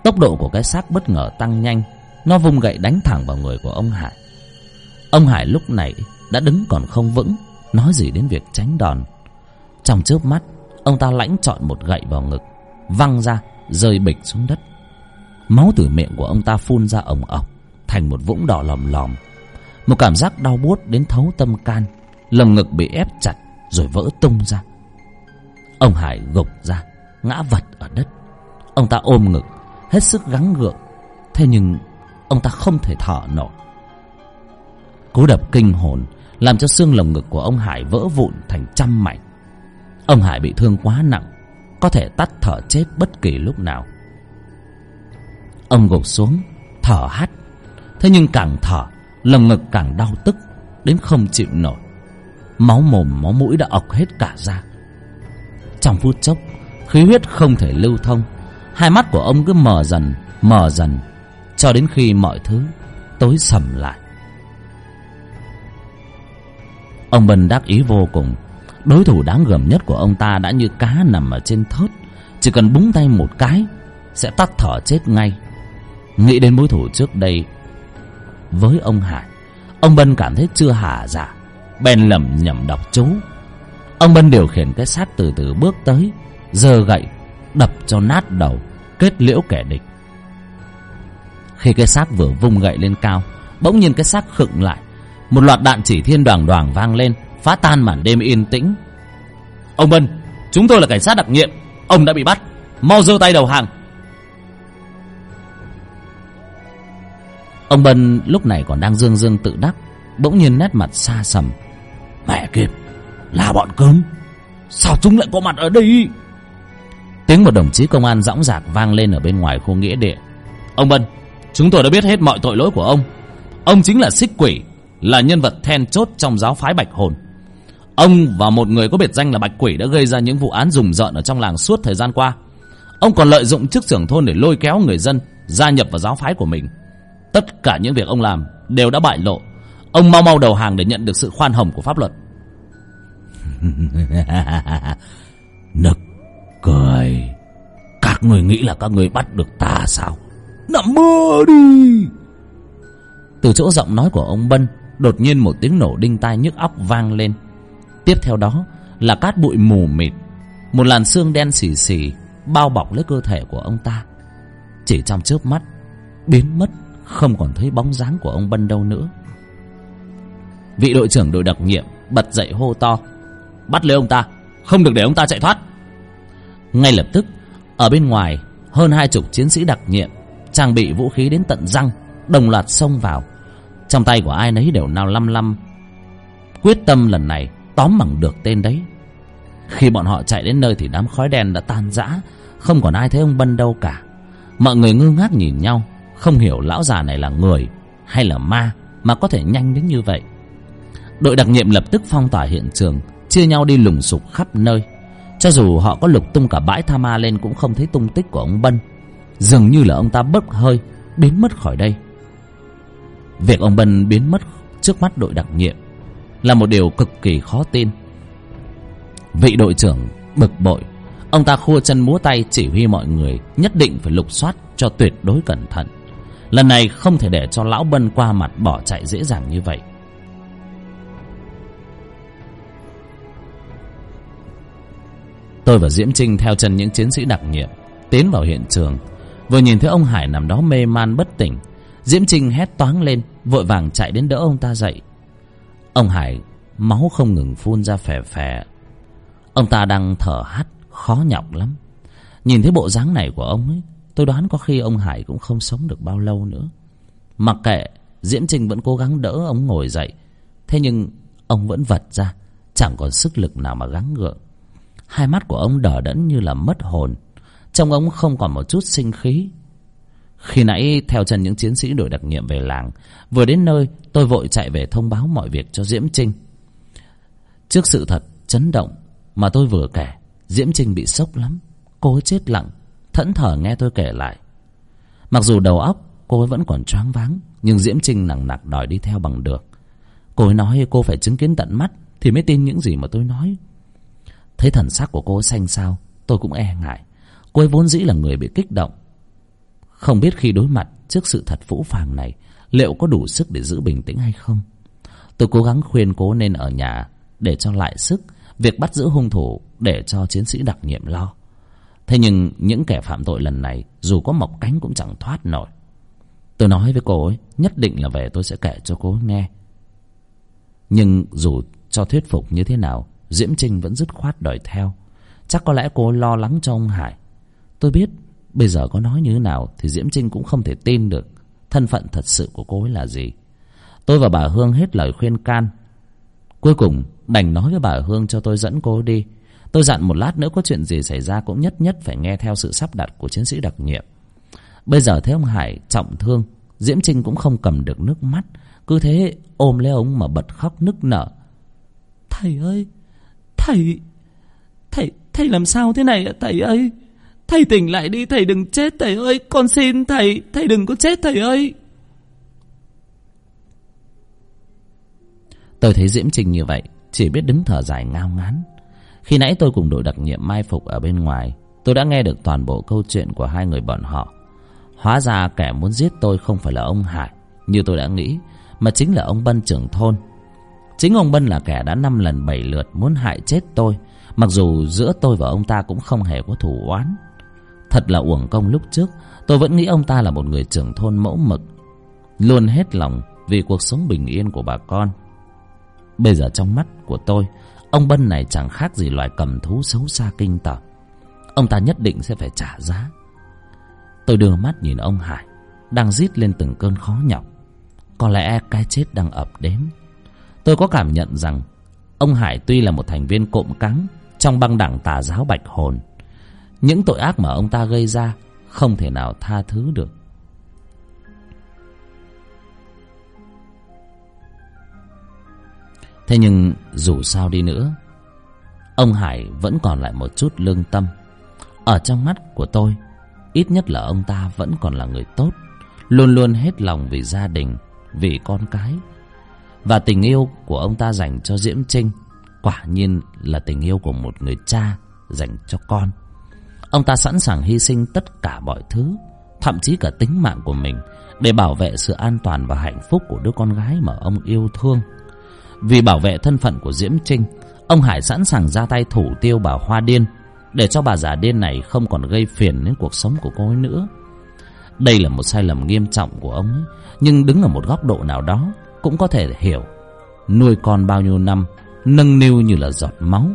Tốc độ của cái xác bất ngờ tăng nhanh, nó vung gậy đánh thẳng vào người của ông hải. Ông hải lúc này đã đứng còn không vững, nói gì đến việc tránh đòn. Trong chớp mắt, ông ta lãnh chọn một gậy vào ngực, văng ra, rơi bịch xuống đất. Máu từ miệng của ông ta phun ra ồng ọc thành một vũng đỏ lòm lòm một cảm giác đau buốt đến thấu tâm can, lồng ngực bị ép chặt rồi vỡ tung ra. Ông hải gục ra, ngã vật ở đất. Ông ta ôm ngực, hết sức gắng gượng. Thế nhưng, ông ta không thể thở nổi. Cú đập kinh hồn làm cho xương lồng ngực của ông hải vỡ vụn thành trăm mảnh. Ông hải bị thương quá nặng, có thể tắt thở chết bất kỳ lúc nào. Ông gục xuống, thở hắt. Thế nhưng càng thở lồng ngực càng đau tức, đến không chịu nổi. Máu mồm, máu mũi đã ọc hết cả ra trong phút chốc, khí huyết không thể lưu thông. Hai mắt của ông cứ mở dần mở dần, cho đến khi mọi thứ tối sầm lại. Ông bần đắc ý vô cùng. Đối thủ đáng gờm nhất của ông ta đã như cá nằm ở trên thớt. Chỉ cần búng tay một cái, sẽ tắt thở chết ngay. Nghĩ đến mối thủ trước đây với ông hải ông bân cảm thấy chưa hả dạ bèn lẩm nhẩm đọc chú. Ông bân điều khiển cái sát từ từ bước tới, giơ gậy, đập cho nát đầu, kết liễu kẻ địch. Khi cái sát vừa vung gậy lên cao, bỗng nhiên cái xác khựng lại. Một loạt đạn chỉ thiên đoàn đoàn vang lên, phá tan màn đêm yên tĩnh. Ông bân, chúng tôi là cảnh sát đặc nhiệm. Ông đã bị bắt. Mau giơ tay đầu hàng. Ông bân lúc này còn đang dương dương tự đắc, bỗng nhiên nét mặt xa sầm. Mẹ kiếp, là bọn cớm sao chúng lại có mặt ở đây? Tiếng một đồng chí công an dõng dạc vang lên ở bên ngoài khu nghĩa địa. Ông bân, chúng tôi đã biết hết mọi tội lỗi của ông. Ông chính là xích quỷ, là nhân vật then chốt trong giáo phái bạch hồn. Ông và một người có biệt danh là bạch quỷ đã gây ra những vụ án rùng rợn ở trong làng suốt thời gian qua. Ông còn lợi dụng chức trưởng thôn để lôi kéo người dân gia nhập vào giáo phái của mình tất cả những việc ông làm đều đã bại lộ. Ông mau mau đầu hàng để nhận được sự khoan hồng của pháp luật. Nực cười. Các người nghĩ là các người bắt được ta sao? Nằm mơ đi. Từ chỗ giọng nói của ông bân đột nhiên một tiếng nổ đinh tai nhức óc vang lên. Tiếp theo đó là cát bụi mù mịt một làn xương đen xì xì bao bọc lấy cơ thể của ông ta. Chỉ trong chớp mắt biến mất không còn thấy bóng dáng của ông bân đâu nữa. Vị đội trưởng đội đặc nhiệm bật dậy hô to, bắt lấy ông ta, không được để ông ta chạy thoát. Ngay lập tức, ở bên ngoài, hơn hai chục chiến sĩ đặc nhiệm trang bị vũ khí đến tận răng, đồng loạt xông vào. Trong tay của ai nấy đều nao lăm lăm. Quyết tâm lần này tóm bằng được tên đấy. Khi bọn họ chạy đến nơi thì đám khói đen đã tan rã, không còn ai thấy ông bân đâu cả. Mọi người ngơ ngác nhìn nhau không hiểu lão già này là người hay là ma mà có thể nhanh đến như vậy. Đội đặc nhiệm lập tức phong tỏa hiện trường, chia nhau đi lùng sục khắp nơi. Cho dù họ có lục tung cả bãi tha ma lên cũng không thấy tung tích của ông bân. Dường như là ông ta bốc hơi, biến mất khỏi đây. Việc ông bân biến mất trước mắt đội đặc nhiệm là một điều cực kỳ khó tin. Vị đội trưởng bực bội, ông ta khua chân múa tay chỉ huy mọi người nhất định phải lục soát cho tuyệt đối cẩn thận lần này không thể để cho lão bân qua mặt bỏ chạy dễ dàng như vậy. Tôi và diễm trinh theo chân những chiến sĩ đặc nhiệm, tiến vào hiện trường. Vừa nhìn thấy ông hải nằm đó mê man bất tỉnh, diễm trinh hét toáng lên, vội vàng chạy đến đỡ ông ta dậy. Ông hải máu không ngừng phun ra phè phè. Ông ta đang thở hắt, khó nhọc lắm. Nhìn thấy bộ dáng này của ông ấy tôi đoán có khi ông hải cũng không sống được bao lâu nữa. Mặc kệ, diễm trinh vẫn cố gắng đỡ ông ngồi dậy. Thế nhưng, ông vẫn vật ra, chẳng còn sức lực nào mà gắng gượng. Hai mắt của ông đờ đẫn như là mất hồn. Trông ông không còn một chút sinh khí. Khi nãy, theo chân những chiến sĩ đội đặc nhiệm về làng, vừa đến nơi, tôi vội chạy về thông báo mọi việc cho diễm trinh. Trước sự thật chấn động mà tôi vừa kể, diễm trinh bị sốc lắm. Cô ấy chết lặng thẫn thờ nghe tôi kể lại. Mặc dù đầu óc cô ấy vẫn còn choáng váng, nhưng diễm trinh nặng nặc đòi đi theo bằng được. Cô ấy nói cô phải chứng kiến tận mắt thì mới tin những gì mà tôi nói. Thấy thần sắc của cô ấy xanh xao, tôi cũng e ngại. Cô ấy vốn dĩ là người bị kích động. Không biết khi đối mặt trước sự thật phũ phàng này, liệu có đủ sức để giữ bình tĩnh hay không? Tôi cố gắng khuyên cô nên ở nhà để cho lại sức, việc bắt giữ hung thủ để cho chiến sĩ đặc nhiệm lo thế nhưng những kẻ phạm tội lần này dù có mọc cánh cũng chẳng thoát nổi. Tôi nói với cô ấy, nhất định là về tôi sẽ kể cho cô ấy nghe. Nhưng dù cho thuyết phục như thế nào, diễm trinh vẫn dứt khoát đòi theo. Chắc có lẽ cô lo lắng cho ông hải. Tôi biết bây giờ có nói như thế nào thì diễm trinh cũng không thể tin được thân phận thật sự của cô ấy là gì. Tôi và bà hương hết lời khuyên can. Cuối cùng, đành nói với bà hương cho tôi dẫn cô đi tôi dặn một lát nữa có chuyện gì xảy ra cũng nhất nhất phải nghe theo sự sắp đặt của chiến sĩ đặc nhiệm. Bây giờ thấy ông hải trọng thương diễm trinh cũng không cầm được nước mắt. Cứ thế ôm lấy ông mà bật khóc nức nở. Thầy ơi thầy thầy thầy làm sao thế này ạ thầy ơi? Thầy tỉnh lại đi thầy đừng chết thầy ơi. Con xin thầy thầy đừng có chết thầy ơi. Tôi thấy diễm trinh như vậy chỉ biết đứng thở dài ngao ngán khi nãy tôi cùng đội đặc nhiệm mai phục ở bên ngoài, tôi đã nghe được toàn bộ câu chuyện của hai người bọn họ. Hóa ra kẻ muốn giết tôi không phải là ông hải, như tôi đã nghĩ, mà chính là ông bân trưởng thôn. Chính ông bân là kẻ đã năm lần bảy lượt muốn hại chết tôi, mặc dù giữa tôi và ông ta cũng không hề có thù oán. Thật là uổng công lúc trước, tôi vẫn nghĩ ông ta là một người trưởng thôn mẫu mực, luôn hết lòng vì cuộc sống bình yên của bà con. Bây giờ trong mắt của tôi ông bân này chẳng khác gì loài cầm thú xấu xa kinh tởm. Ông ta nhất định sẽ phải trả giá. Tôi đưa mắt nhìn ông hải, đang rít lên từng cơn khó nhọc. Có lẽ cái chết đang ập đến. Tôi có cảm nhận rằng, ông hải tuy là một thành viên cộm cắn trong băng đảng tà giáo bạch hồn, những tội ác mà ông ta gây ra không thể nào tha thứ được. Thế nhưng dù sao đi nữa, ông hải vẫn còn lại một chút lương tâm. Ở trong mắt của tôi, ít nhất là ông ta vẫn còn là người tốt, luôn luôn hết lòng vì gia đình, vì con cái. Và tình yêu của ông ta dành cho diễm trinh quả nhiên là tình yêu của một người cha dành cho con. Ông ta sẵn sàng hy sinh tất cả mọi thứ, thậm chí cả tính mạng của mình, để bảo vệ sự an toàn và hạnh phúc của đứa con gái mà ông yêu thương vì bảo vệ thân phận của diễm trinh, ông hải sẵn sàng ra tay thủ tiêu bà hoa điên, để cho bà già điên này không còn gây phiền đến cuộc sống của cô ấy nữa. Đây là một sai lầm nghiêm trọng của ông ấy, nhưng đứng ở một góc độ nào đó cũng có thể hiểu. Nuôi con bao nhiêu năm, nâng niu như là giọt máu.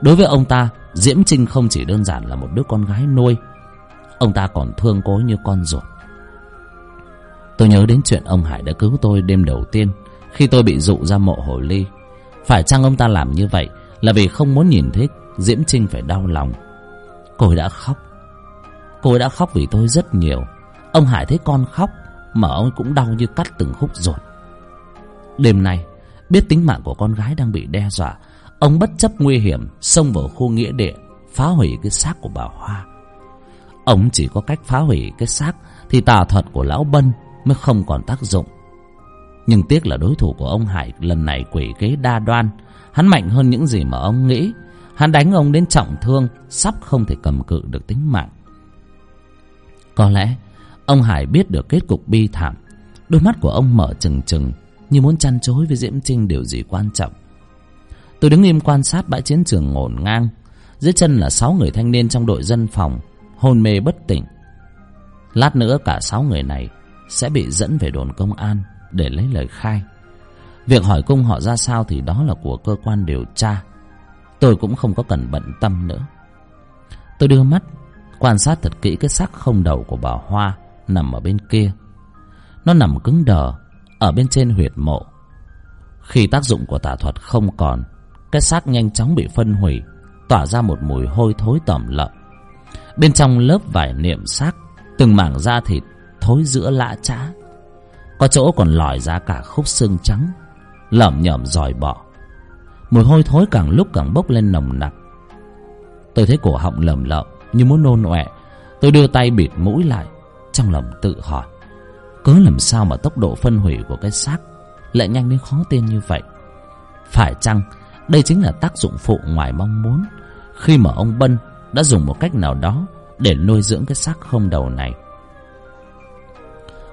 Đối với ông ta, diễm trinh không chỉ đơn giản là một đứa con gái nuôi, ông ta còn thương cô ấy như con ruột. Tôi nhớ đến chuyện ông hải đã cứu tôi đêm đầu tiên khi tôi bị dụ ra mộ hồ ly. Phải chăng ông ta làm như vậy là vì không muốn nhìn thấy diễm trinh phải đau lòng? Cô ấy đã khóc. Cô ấy đã khóc vì tôi rất nhiều. Ông hải thấy con khóc mà ông cũng đau như cắt từng khúc ruột. Đêm nay, biết tính mạng của con gái đang bị đe dọa, ông bất chấp nguy hiểm xông vào khu nghĩa địa phá hủy cái xác của bà hoa. Ông chỉ có cách phá hủy cái xác thì tà thuật của lão bân mới không còn tác dụng nhưng tiếc là đối thủ của ông hải lần này quỷ kế đa đoan. Hắn mạnh hơn những gì mà ông nghĩ. Hắn đánh ông đến trọng thương, sắp không thể cầm cự được tính mạng. Có lẽ, ông hải biết được kết cục bi thảm. Đôi mắt của ông mở trừng trừng, như muốn chăn chối với diễm trinh điều gì quan trọng. Tôi đứng im quan sát bãi chiến trường ngổn ngang. Dưới chân là sáu người thanh niên trong đội dân phòng, hôn mê bất tỉnh. Lát nữa cả sáu người này sẽ bị dẫn về đồn công an để lấy lời khai. Việc hỏi cung họ ra sao thì đó là của cơ quan điều tra. Tôi cũng không có cần bận tâm nữa. Tôi đưa mắt, quan sát thật kỹ cái xác không đầu của bà hoa nằm ở bên kia. Nó nằm cứng đờ, ở bên trên huyệt mộ. Khi tác dụng của tà thuật không còn, cái xác nhanh chóng bị phân hủy, tỏa ra một mùi hôi thối tẩm lợm. Bên trong lớp vải niệm xác, từng mảng da thịt thối giữa lã chã có chỗ còn lòi ra cả khúc xương trắng. Lởm nhởm dòi bọ. Mùi hôi thối càng lúc càng bốc lên nồng nặc. Tôi thấy cổ họng lầm lợm, như muốn nôn ọe. Tôi đưa tay bịt mũi lại, trong lòng tự hỏi, cớ làm sao mà tốc độ phân hủy của cái xác lại nhanh đến khó tin như vậy? Phải chăng đây chính là tác dụng phụ ngoài mong muốn, khi mà ông bân đã dùng một cách nào đó để nuôi dưỡng cái xác không đầu này?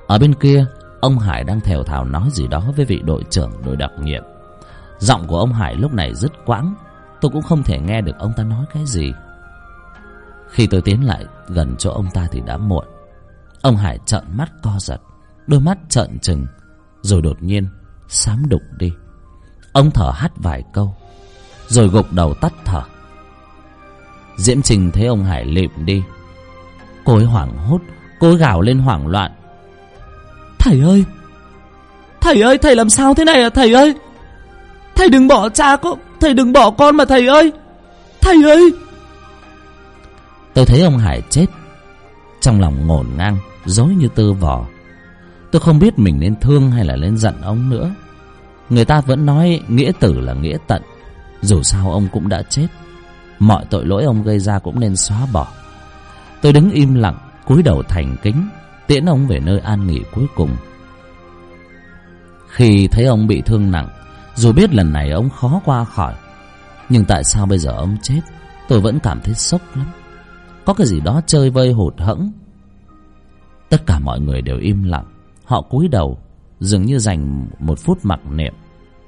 Ở bên kia ông hải đang thều thào nói gì đó với vị đội trưởng đội đặc nhiệm. Giọng của ông hải lúc này rất quãng. Tôi cũng không thể nghe được ông ta nói cái gì. Khi tôi tiến lại gần chỗ ông ta thì đã muộn. Ông hải trợn mắt co giật, đôi mắt trợn trừng, rồi đột nhiên xám đục đi. Ông thở hắt vài câu, rồi gục đầu tắt thở. Diễm trình thấy ông hải lịm đi. Cô ấy hoảng hốt, cô ấy gào lên hoảng loạn thầy ơi! Thầy ơi, thầy làm sao thế này à thầy ơi? Thầy đừng bỏ cha con thầy đừng bỏ con mà thầy ơi! Thầy ơi! Tôi thấy ông hải chết. Trong lòng ngổn ngang dối như tơ vò. Tôi không biết mình nên thương hay là nên giận ông nữa. Người ta vẫn nói nghĩa tử là nghĩa tận. Dù sao ông cũng đã chết. Mọi tội lỗi ông gây ra cũng nên xóa bỏ. Tôi đứng im lặng, cúi đầu thành kính tiễn ông về nơi an nghỉ cuối cùng. Khi thấy ông bị thương nặng, dù biết lần này ông khó qua khỏi, nhưng tại sao bây giờ ông chết, tôi vẫn cảm thấy sốc lắm. Có cái gì đó chơi vơi hụt hẫng. Tất cả mọi người đều im lặng, họ cúi đầu, dường như dành một phút mặc niệm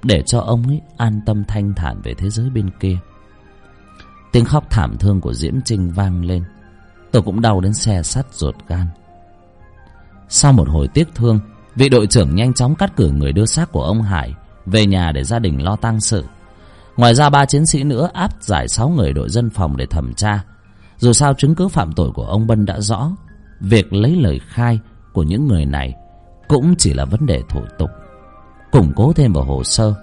để cho ông ấy an tâm thanh thản về thế giới bên kia. Tiếng khóc thảm thương của diễm trinh vang lên. Tôi cũng đau đến xe sắt ruột gan sau một hồi tiếc thương, vị đội trưởng nhanh chóng cắt cử người đưa xác của ông hải về nhà để gia đình lo tang sự. Ngoài ra ba chiến sĩ nữa áp giải sáu người đội dân phòng để thẩm tra. Dù sao chứng cứ phạm tội của ông bân đã rõ, việc lấy lời khai của những người này cũng chỉ là vấn đề thủ tục. Củng cố thêm vào hồ sơ,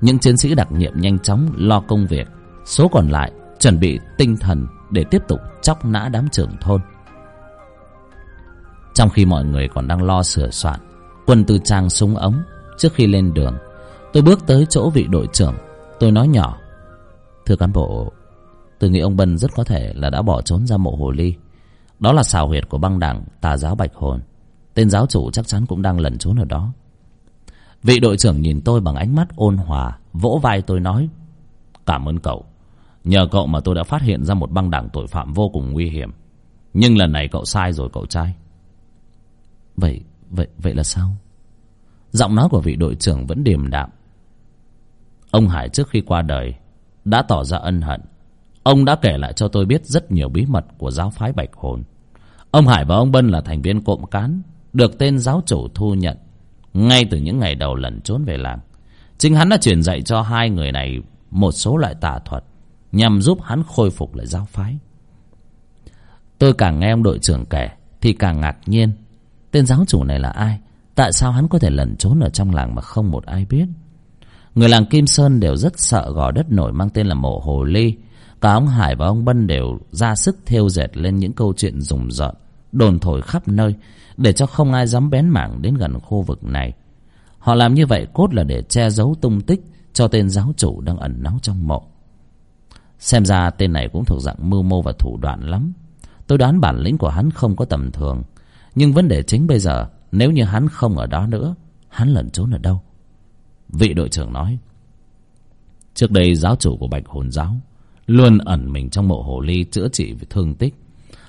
những chiến sĩ đặc nhiệm nhanh chóng lo công việc, số còn lại chuẩn bị tinh thần để tiếp tục chóc nã đám trưởng thôn trong khi mọi người còn đang lo sửa soạn, quân tư trang súng ống trước khi lên đường, tôi bước tới chỗ vị đội trưởng. Tôi nói nhỏ, thưa cán bộ, tôi nghĩ ông bân rất có thể là đã bỏ trốn ra mộ hồ ly. Đó là xào huyệt của băng đảng tà giáo bạch hồn. Tên giáo chủ chắc chắn cũng đang lẩn trốn ở đó. Vị đội trưởng nhìn tôi bằng ánh mắt ôn hòa, vỗ vai tôi nói, cảm ơn cậu. Nhờ cậu mà tôi đã phát hiện ra một băng đảng tội phạm vô cùng nguy hiểm. Nhưng lần này cậu sai rồi, cậu trai vậy vậy vậy là sao? Giọng nói của vị đội trưởng vẫn điềm đạm. Ông hải trước khi qua đời đã tỏ ra ân hận. Ông đã kể lại cho tôi biết rất nhiều bí mật của giáo phái bạch hồn. Ông hải và ông bân là thành viên cộm cán, được tên giáo chủ thu nhận ngay từ những ngày đầu lẩn trốn về làng. Chính hắn đã truyền dạy cho hai người này một số loại tà thuật nhằm giúp hắn khôi phục lại giáo phái. Tôi càng nghe ông đội trưởng kể thì càng ngạc nhiên tên giáo chủ này là ai? Tại sao hắn có thể lẩn trốn ở trong làng mà không một ai biết? Người làng kim sơn đều rất sợ gò đất nổi mang tên là mộ hồ ly. Cả ông hải và ông bân đều ra sức thêu dệt lên những câu chuyện rùng rợn, đồn thổi khắp nơi để cho không ai dám bén mảng đến gần khu vực này. Họ làm như vậy cốt là để che giấu tung tích cho tên giáo chủ đang ẩn náu trong mộ. Xem ra tên này cũng thuộc dạng mưu mô và thủ đoạn lắm. Tôi đoán bản lĩnh của hắn không có tầm thường nhưng vấn đề chính bây giờ, nếu như hắn không ở đó nữa, hắn lẩn trốn ở đâu? Vị đội trưởng nói, trước đây giáo chủ của bạch hồn giáo luôn ẩn mình trong mộ hồ ly chữa trị về thương tích.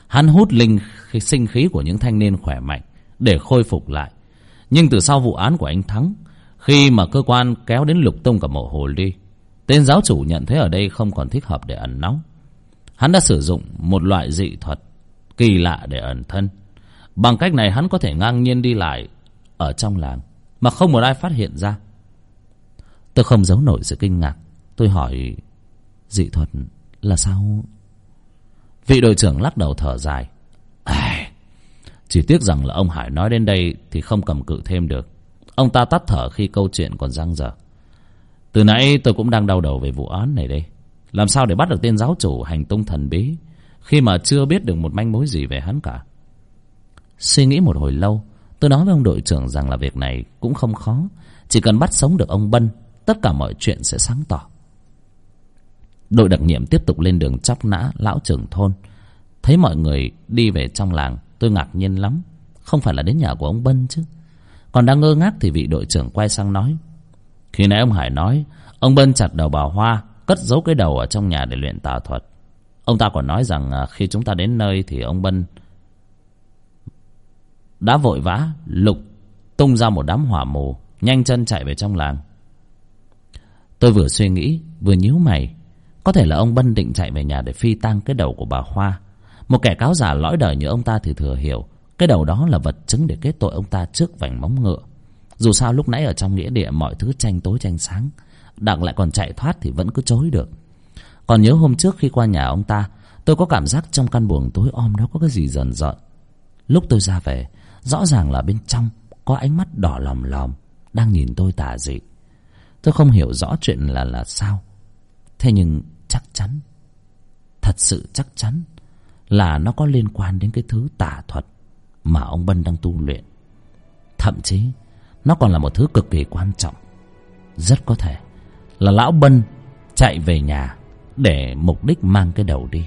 Hắn hút linh sinh khí của những thanh niên khỏe mạnh để khôi phục lại. Nhưng từ sau vụ án của anh thắng, khi mà cơ quan kéo đến lục tung cả mộ hồ ly, tên giáo chủ nhận thấy ở đây không còn thích hợp để ẩn náu. Hắn đã sử dụng một loại dị thuật kỳ lạ để ẩn thân bằng cách này hắn có thể ngang nhiên đi lại ở trong làng mà không một ai phát hiện ra. Tôi không giấu nổi sự kinh ngạc. Tôi hỏi dị thuật là sao? Vị đội trưởng lắc đầu thở dài. À, chỉ tiếc rằng là ông hải nói đến đây thì không cầm cự thêm được. Ông ta tắt thở khi câu chuyện còn dang dở từ nãy tôi cũng đang đau đầu về vụ án này đây. Làm sao để bắt được tên giáo chủ hành tung thần bí khi mà chưa biết được một manh mối gì về hắn cả? Suy nghĩ một hồi lâu, tôi nói với ông đội trưởng rằng là việc này cũng không khó. Chỉ cần bắt sống được ông bân, tất cả mọi chuyện sẽ sáng tỏ. Đội đặc nhiệm tiếp tục lên đường chóc nã lão trưởng thôn. Thấy mọi người đi về trong làng, tôi ngạc nhiên lắm. Không phải là đến nhà của ông bân chứ. Còn đang ngơ ngác thì vị đội trưởng quay sang nói, khi nãy ông hải nói, ông bân chặt đầu bà hoa, cất giấu cái đầu ở trong nhà để luyện tà thuật. Ông ta còn nói rằng à, khi chúng ta đến nơi thì ông bân đã vội vã, lục, tung ra một đám hỏa mù, nhanh chân chạy về trong làng. Tôi vừa suy nghĩ, vừa nhíu mày. Có thể là ông bân định chạy về nhà để phi tang cái đầu của bà hoa. Một kẻ cáo giả lõi đời như ông ta thì thừa hiểu, cái đầu đó là vật chứng để kết tội ông ta trước vành móng ngựa. Dù sao lúc nãy ở trong nghĩa địa mọi thứ tranh tối tranh sáng đặng lại còn chạy thoát thì vẫn cứ chối được. Còn nhớ hôm trước khi qua nhà ông ta, tôi có cảm giác trong căn buồng tối om đó có cái gì dần dợn lúc tôi ra về rõ ràng là bên trong có ánh mắt đỏ lòm lòm, đang nhìn tôi tà dị. Tôi không hiểu rõ chuyện là là sao. Thế nhưng chắc chắn, thật sự chắc chắn là nó có liên quan đến cái thứ tà thuật mà ông bân đang tu luyện. Thậm chí, nó còn là một thứ cực kỳ quan trọng. Rất có thể là lão bân chạy về nhà để mục đích mang cái đầu đi.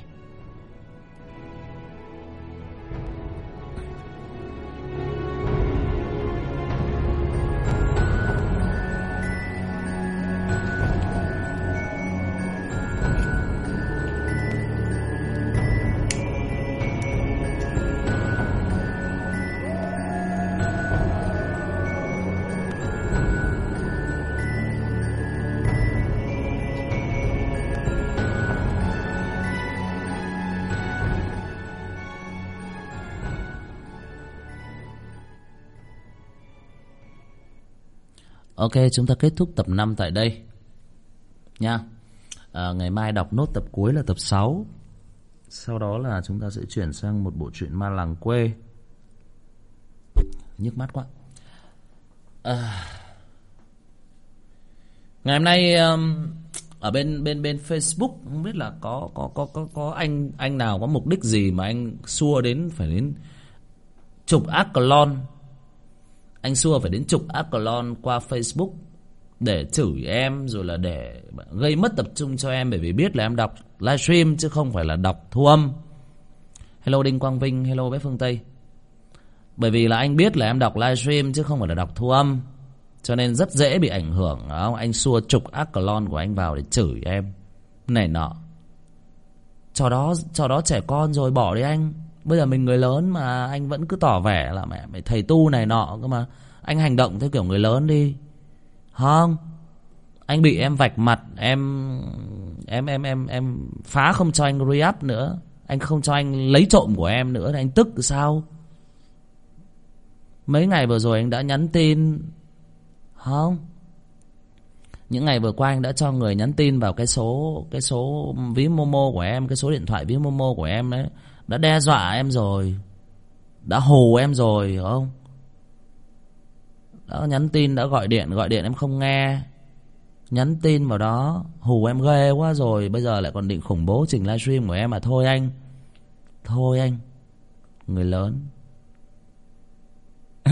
Ok, chúng ta kết thúc tập 5 tại đây. Nha. À, ngày mai đọc nốt tập cuối là tập 6. Sau đó là chúng ta sẽ chuyển sang một bộ truyện ma làng quê. Nhức mắt quá. À... Ngày hôm nay um, ở bên bên bên Facebook không biết là có có có có có anh anh nào có mục đích gì mà anh xua đến phải đến chụp ác clone anh xua phải đến chục Accolon qua Facebook để chửi em rồi là để gây mất tập trung cho em bởi vì biết là em đọc livestream chứ không phải là đọc thu âm. Hello Đinh Quang Vinh, hello bé Phương Tây. Bởi vì là anh biết là em đọc livestream chứ không phải là đọc thu âm. Cho nên rất dễ bị ảnh hưởng. Không? Anh xua trục Accolon của anh vào để chửi em. Này nọ. Cho đó, cho đó trẻ con rồi bỏ đi anh bây giờ mình người lớn mà, anh vẫn cứ tỏ vẻ là mẹ mày thầy tu này nọ, cơ mà. Anh hành động theo kiểu người lớn đi. Không. Anh bị em vạch mặt, em em em em em phá không cho anh re up nữa. Anh không cho anh lấy trộm của em nữa anh tức sao? Mấy ngày vừa rồi anh đã nhắn tin. Không. Những ngày vừa qua anh đã cho người nhắn tin vào cái số cái số ví momo của em, cái số điện thoại ví momo của em đấy đã đe dọa em rồi. Đã hù em rồi, hiểu không? Đã nhắn tin, đã gọi điện gọi điện em không nghe. Nhắn tin vào đó, hù em ghê quá rồi. Bây giờ lại còn định khủng bố trình livestream của em mà thôi anh. Thôi anh, người lớn.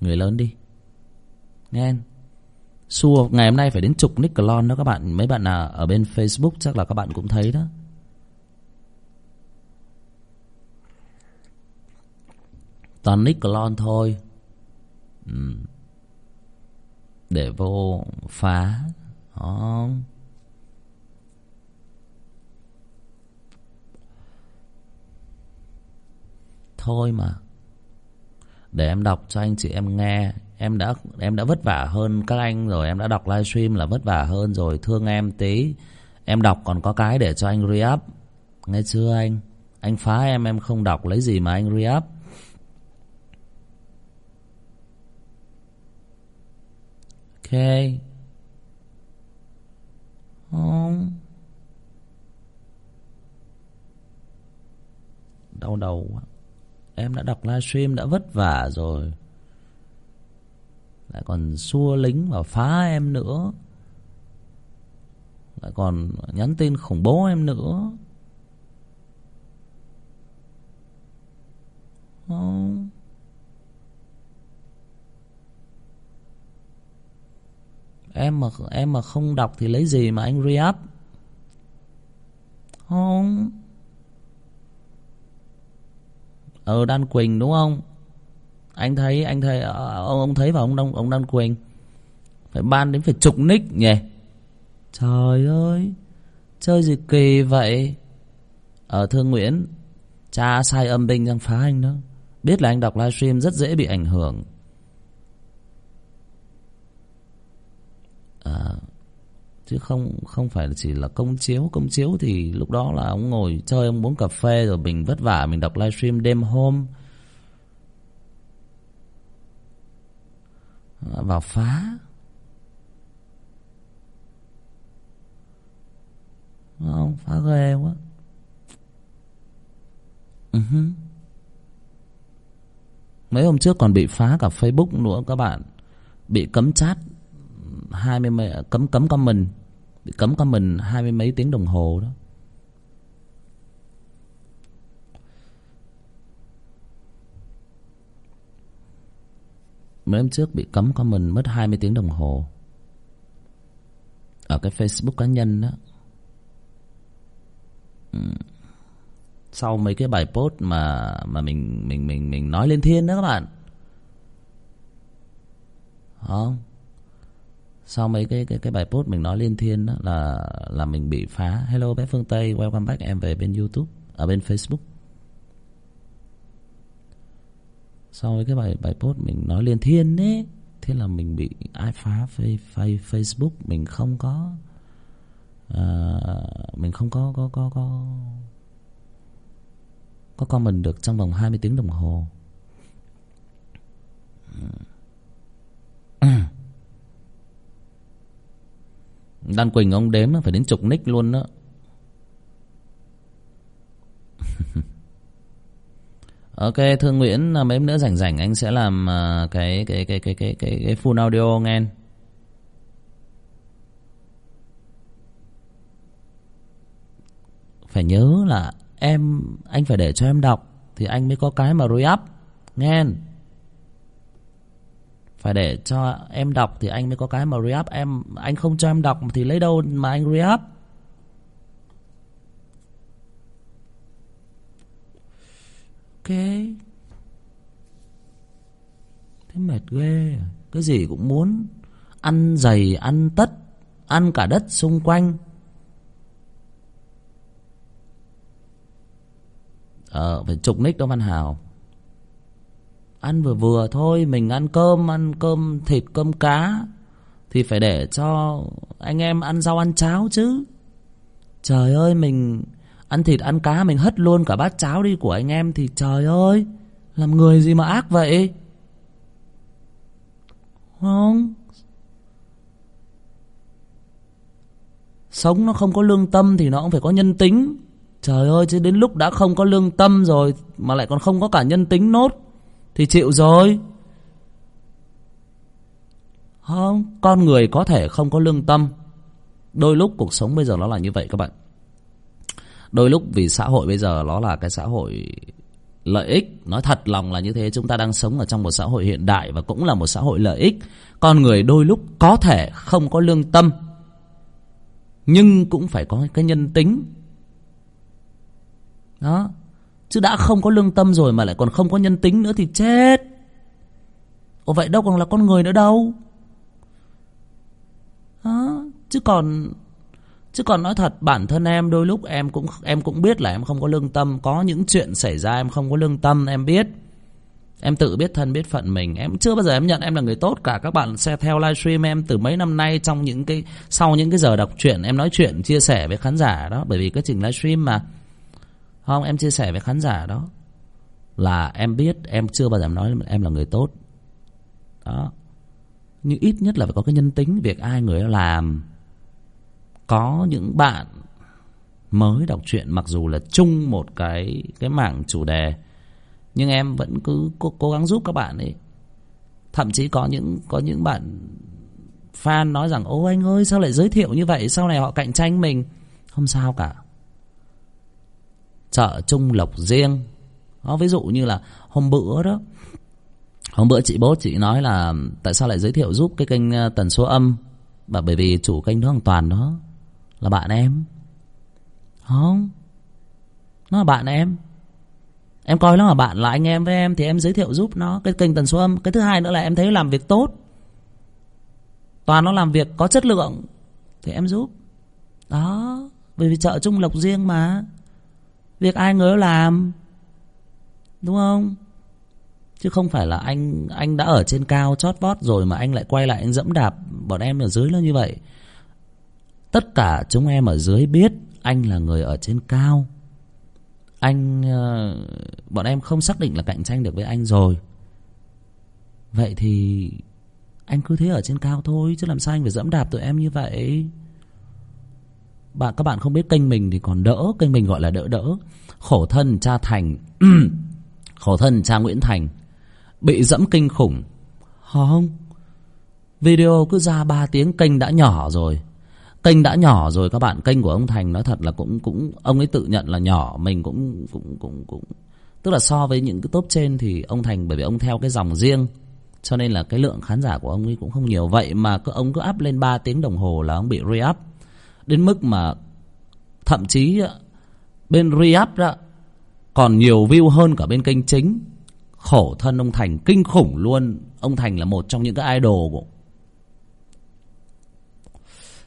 Người lớn đi. Nghe xua, ngày hôm nay phải đến chục nick clone đó các bạn. Mấy bạn nào ở bên facebook chắc là các bạn cũng thấy đó. Toàn nick clone thôi. Ừ. để vô phá. Đó. Thôi mà. Để em đọc cho anh chị em nghe. Em đã em đã vất vả hơn các anh rồi. Em đã đọc livestream là vất vả hơn rồi. Thương em tí. Em đọc còn có cái để cho anh re up nghe chưa anh? Anh phá em em không đọc. Lấy gì mà anh re up khê không. Đau đầu quá. Em đã đọc livestream, đã vất vả rồi. Lại còn xua lính và phá em nữa. Lại còn nhắn tin khủng bố em nữa. Không. Em mà em mà không đọc thì lấy gì mà anh re up không. Ờ đan quỳnh, đúng không? Anh thấy anh thấy ờ, ông ông thấy vào ông đông ông đan quỳnh. Phải ban đến phải chục nick nhỉ? Trời ơi, chơi gì kỳ vậy? Ờ, Ở thương nguyễn, cha sai âm binh đang phá anh đó. Biết là anh đọc livestream rất dễ bị ảnh hưởng. à, chứ không không phải chỉ là công chiếu. Công chiếu thì lúc đó là ông ngồi chơi ông uống cà phê rồi mình vất vả mình đọc livestream đêm hôm. À, vào phá. Không phá ghê quá. Uh-huh. mấy hôm trước còn bị phá cả facebook nữa các bạn. Bị cấm chat hai mươi mấy, cấm cấm comment bị cấm comment hai mươi mấy tiếng đồng hồ đó. Mấy hôm trước bị cấm comment mất hai mươi tiếng đồng hồ. Ở cái facebook cá nhân đó. Ừ. Sau mấy cái bài post mà mà mình mình mình mình nói lên thiên đó các bạn. Không? Sau mấy cái cái cái bài post mình nói liên thiên đó là là mình bị phá. Hello bé phương tây welcome back. Em về bên youtube ở bên facebook. Sau mấy cái bài bài post mình nói liên thiên ấy thế là mình bị ai phá face, facebook. Mình không có uh, mình không có có có có có comment được trong vòng 20 tiếng đồng hồ. Đan Quỳnh ông đếm phải đến chục nick luôn đó Ok, Thương Nguyễn à, mấy nữa rảnh rảnh anh sẽ làm uh, cái, cái cái cái cái cái cái full audio nghe. Phải nhớ là em anh phải để cho em đọc thì anh mới có cái mà re up nghe. Phải để cho em đọc thì anh mới có cái mà re up em, anh không cho em đọc thì lấy đâu mà anh re up. ok. Thế mệt ghê à. cái gì cũng muốn. Ăn dày ăn tất, ăn cả đất xung quanh. Ờ phải chục nick đâu văn hào ăn vừa vừa thôi, mình ăn cơm ăn cơm thịt, cơm cá, thì phải để cho anh em ăn rau, ăn cháo chứ. Trời ơi, mình Ăn thịt, ăn cá, mình hất luôn cả bát cháo đi của anh em Thì trời ơi, Làm người gì mà ác vậy? Không. Sống nó không có lương tâm Thì nó cũng phải có nhân tính. Trời ơi, chứ đến lúc đã không có lương tâm rồi Mà lại còn không có cả nhân tính nốt thì chịu rồi. Không, Con người có thể không có lương tâm. Đôi lúc cuộc sống bây giờ nó là như vậy các bạn. Đôi lúc vì xã hội bây giờ nó là cái xã hội lợi ích. Nói thật lòng là như thế, chúng ta đang sống ở trong một xã hội hiện đại và cũng là một xã hội lợi ích. Con người đôi lúc có thể không có lương tâm, nhưng cũng phải có cái nhân tính. Đó chứ đã không có lương tâm rồi mà lại còn không có nhân tính nữa thì chết. Ồ vậy đâu còn là con người nữa đâu. Đó chứ còn chứ còn nói thật, bản thân em đôi lúc em cũng em cũng biết là em không có lương tâm. Có những chuyện xảy ra em không có lương tâm, em biết. Em tự biết thân, biết phận mình. Em chưa bao giờ em nhận em là người tốt cả. Các bạn sẽ theo livestream em từ mấy năm nay trong những cái, sau những cái giờ đọc truyện, em nói chuyện, chia sẻ với khán giả đó. Bởi vì cái trình livestream mà không em chia sẻ với khán giả đó. Là em biết em chưa bao giờ nói em là người tốt. Đó. Nhưng ít nhất là phải có cái nhân tính việc ai người đó làm. Có những bạn mới đọc truyện mặc dù là chung một cái cái mảng chủ đề nhưng em vẫn cứ cố, cố gắng giúp các bạn ấy. Thậm chí có những có những bạn fan nói rằng ô anh ơi sao lại giới thiệu như vậy? Sau này họ cạnh tranh mình. Không sao cả chợ chung lộc riêng. Đó, ví dụ như là hôm bữa đó hôm bữa chị bố chị nói là tại sao lại giới thiệu giúp cái kênh ờ, tần số âm? Và bởi vì chủ kênh đó hoàn toàn đó là bạn em. Không nó là bạn em. Em coi nó là bạn là anh em với em thì em giới thiệu giúp nó cái kênh tần số âm. Cái thứ hai nữa là em thấy làm việc tốt. Toàn nó làm việc có chất lượng thì em giúp. Đó bởi vì chợ trung lộc riêng mà việc ai người làm. Đúng không? Chứ không phải là anh anh đã ở trên cao chót vót rồi mà anh lại quay lại anh dẫm đạp bọn em ở dưới nó như vậy. Tất cả chúng em ở dưới biết anh là người ở trên cao. Anh ờ, bọn em không xác định là cạnh tranh được với anh rồi. Vậy thì anh cứ thế ở trên cao thôi, chứ làm sao anh phải dẫm đạp tụi em như vậy? Bạn, các bạn không biết kênh mình thì còn đỡ, kênh mình gọi là đỡ đỡ. Khổ thân cha thành. Khổ thân cha nguyễn thành. Bị dẫm kinh khủng. Không? Video cứ ra ba tiếng, kênh đã nhỏ rồi. Kênh đã nhỏ rồi, các bạn, kênh của ông thành nói thật là cũng cũng, ông ấy tự nhận là nhỏ, mình cũng cũng cũng cũng. Tức là so với những cái top trên thì ông thành, bởi vì ông theo cái dòng riêng, cho nên là cái lượng khán giả của ông ấy cũng không nhiều. Vậy mà cứ, ông cứ up lên ba tiếng đồng hồ là ông bị re up đến mức mà thậm chí ờ, bên re đó còn nhiều view hơn cả bên kênh chính. Khổ thân ông thành, kinh khủng luôn. Ông thành là một trong những cái idol của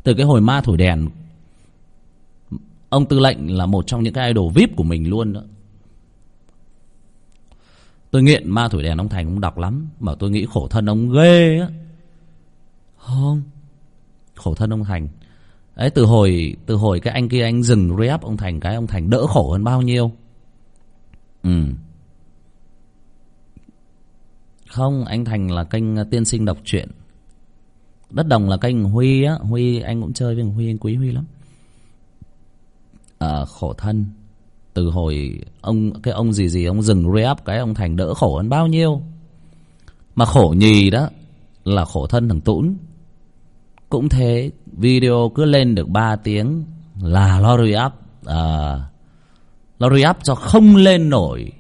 từ cái hồi ma thổi đèn, ông tư lệnh là một trong những cái idol vip của mình luôn đó. Tôi nghiện ma thổi đèn, ông thành ông đọc lắm, mà tôi nghĩ khổ thân ông ghê á. Không, khổ thân ông thành ấy từ hồi từ hồi cái anh kia anh dừng re ông thành cái ông thành đỡ khổ hơn bao nhiêu? Ừ. Không anh thành là kênh à, tiên sinh đọc truyện. Đất đồng là kênh huy á huy anh cũng chơi với huy anh quý huy lắm. À, khổ thân. Từ hồi ông cái ông gì gì ông dừng re cái ông thành đỡ khổ hơn bao nhiêu? Mà khổ nhì đó là khổ thân thằng tũn cũng thế video cứ lên được ba tiếng là lo up à, lo up cho không lên nổi.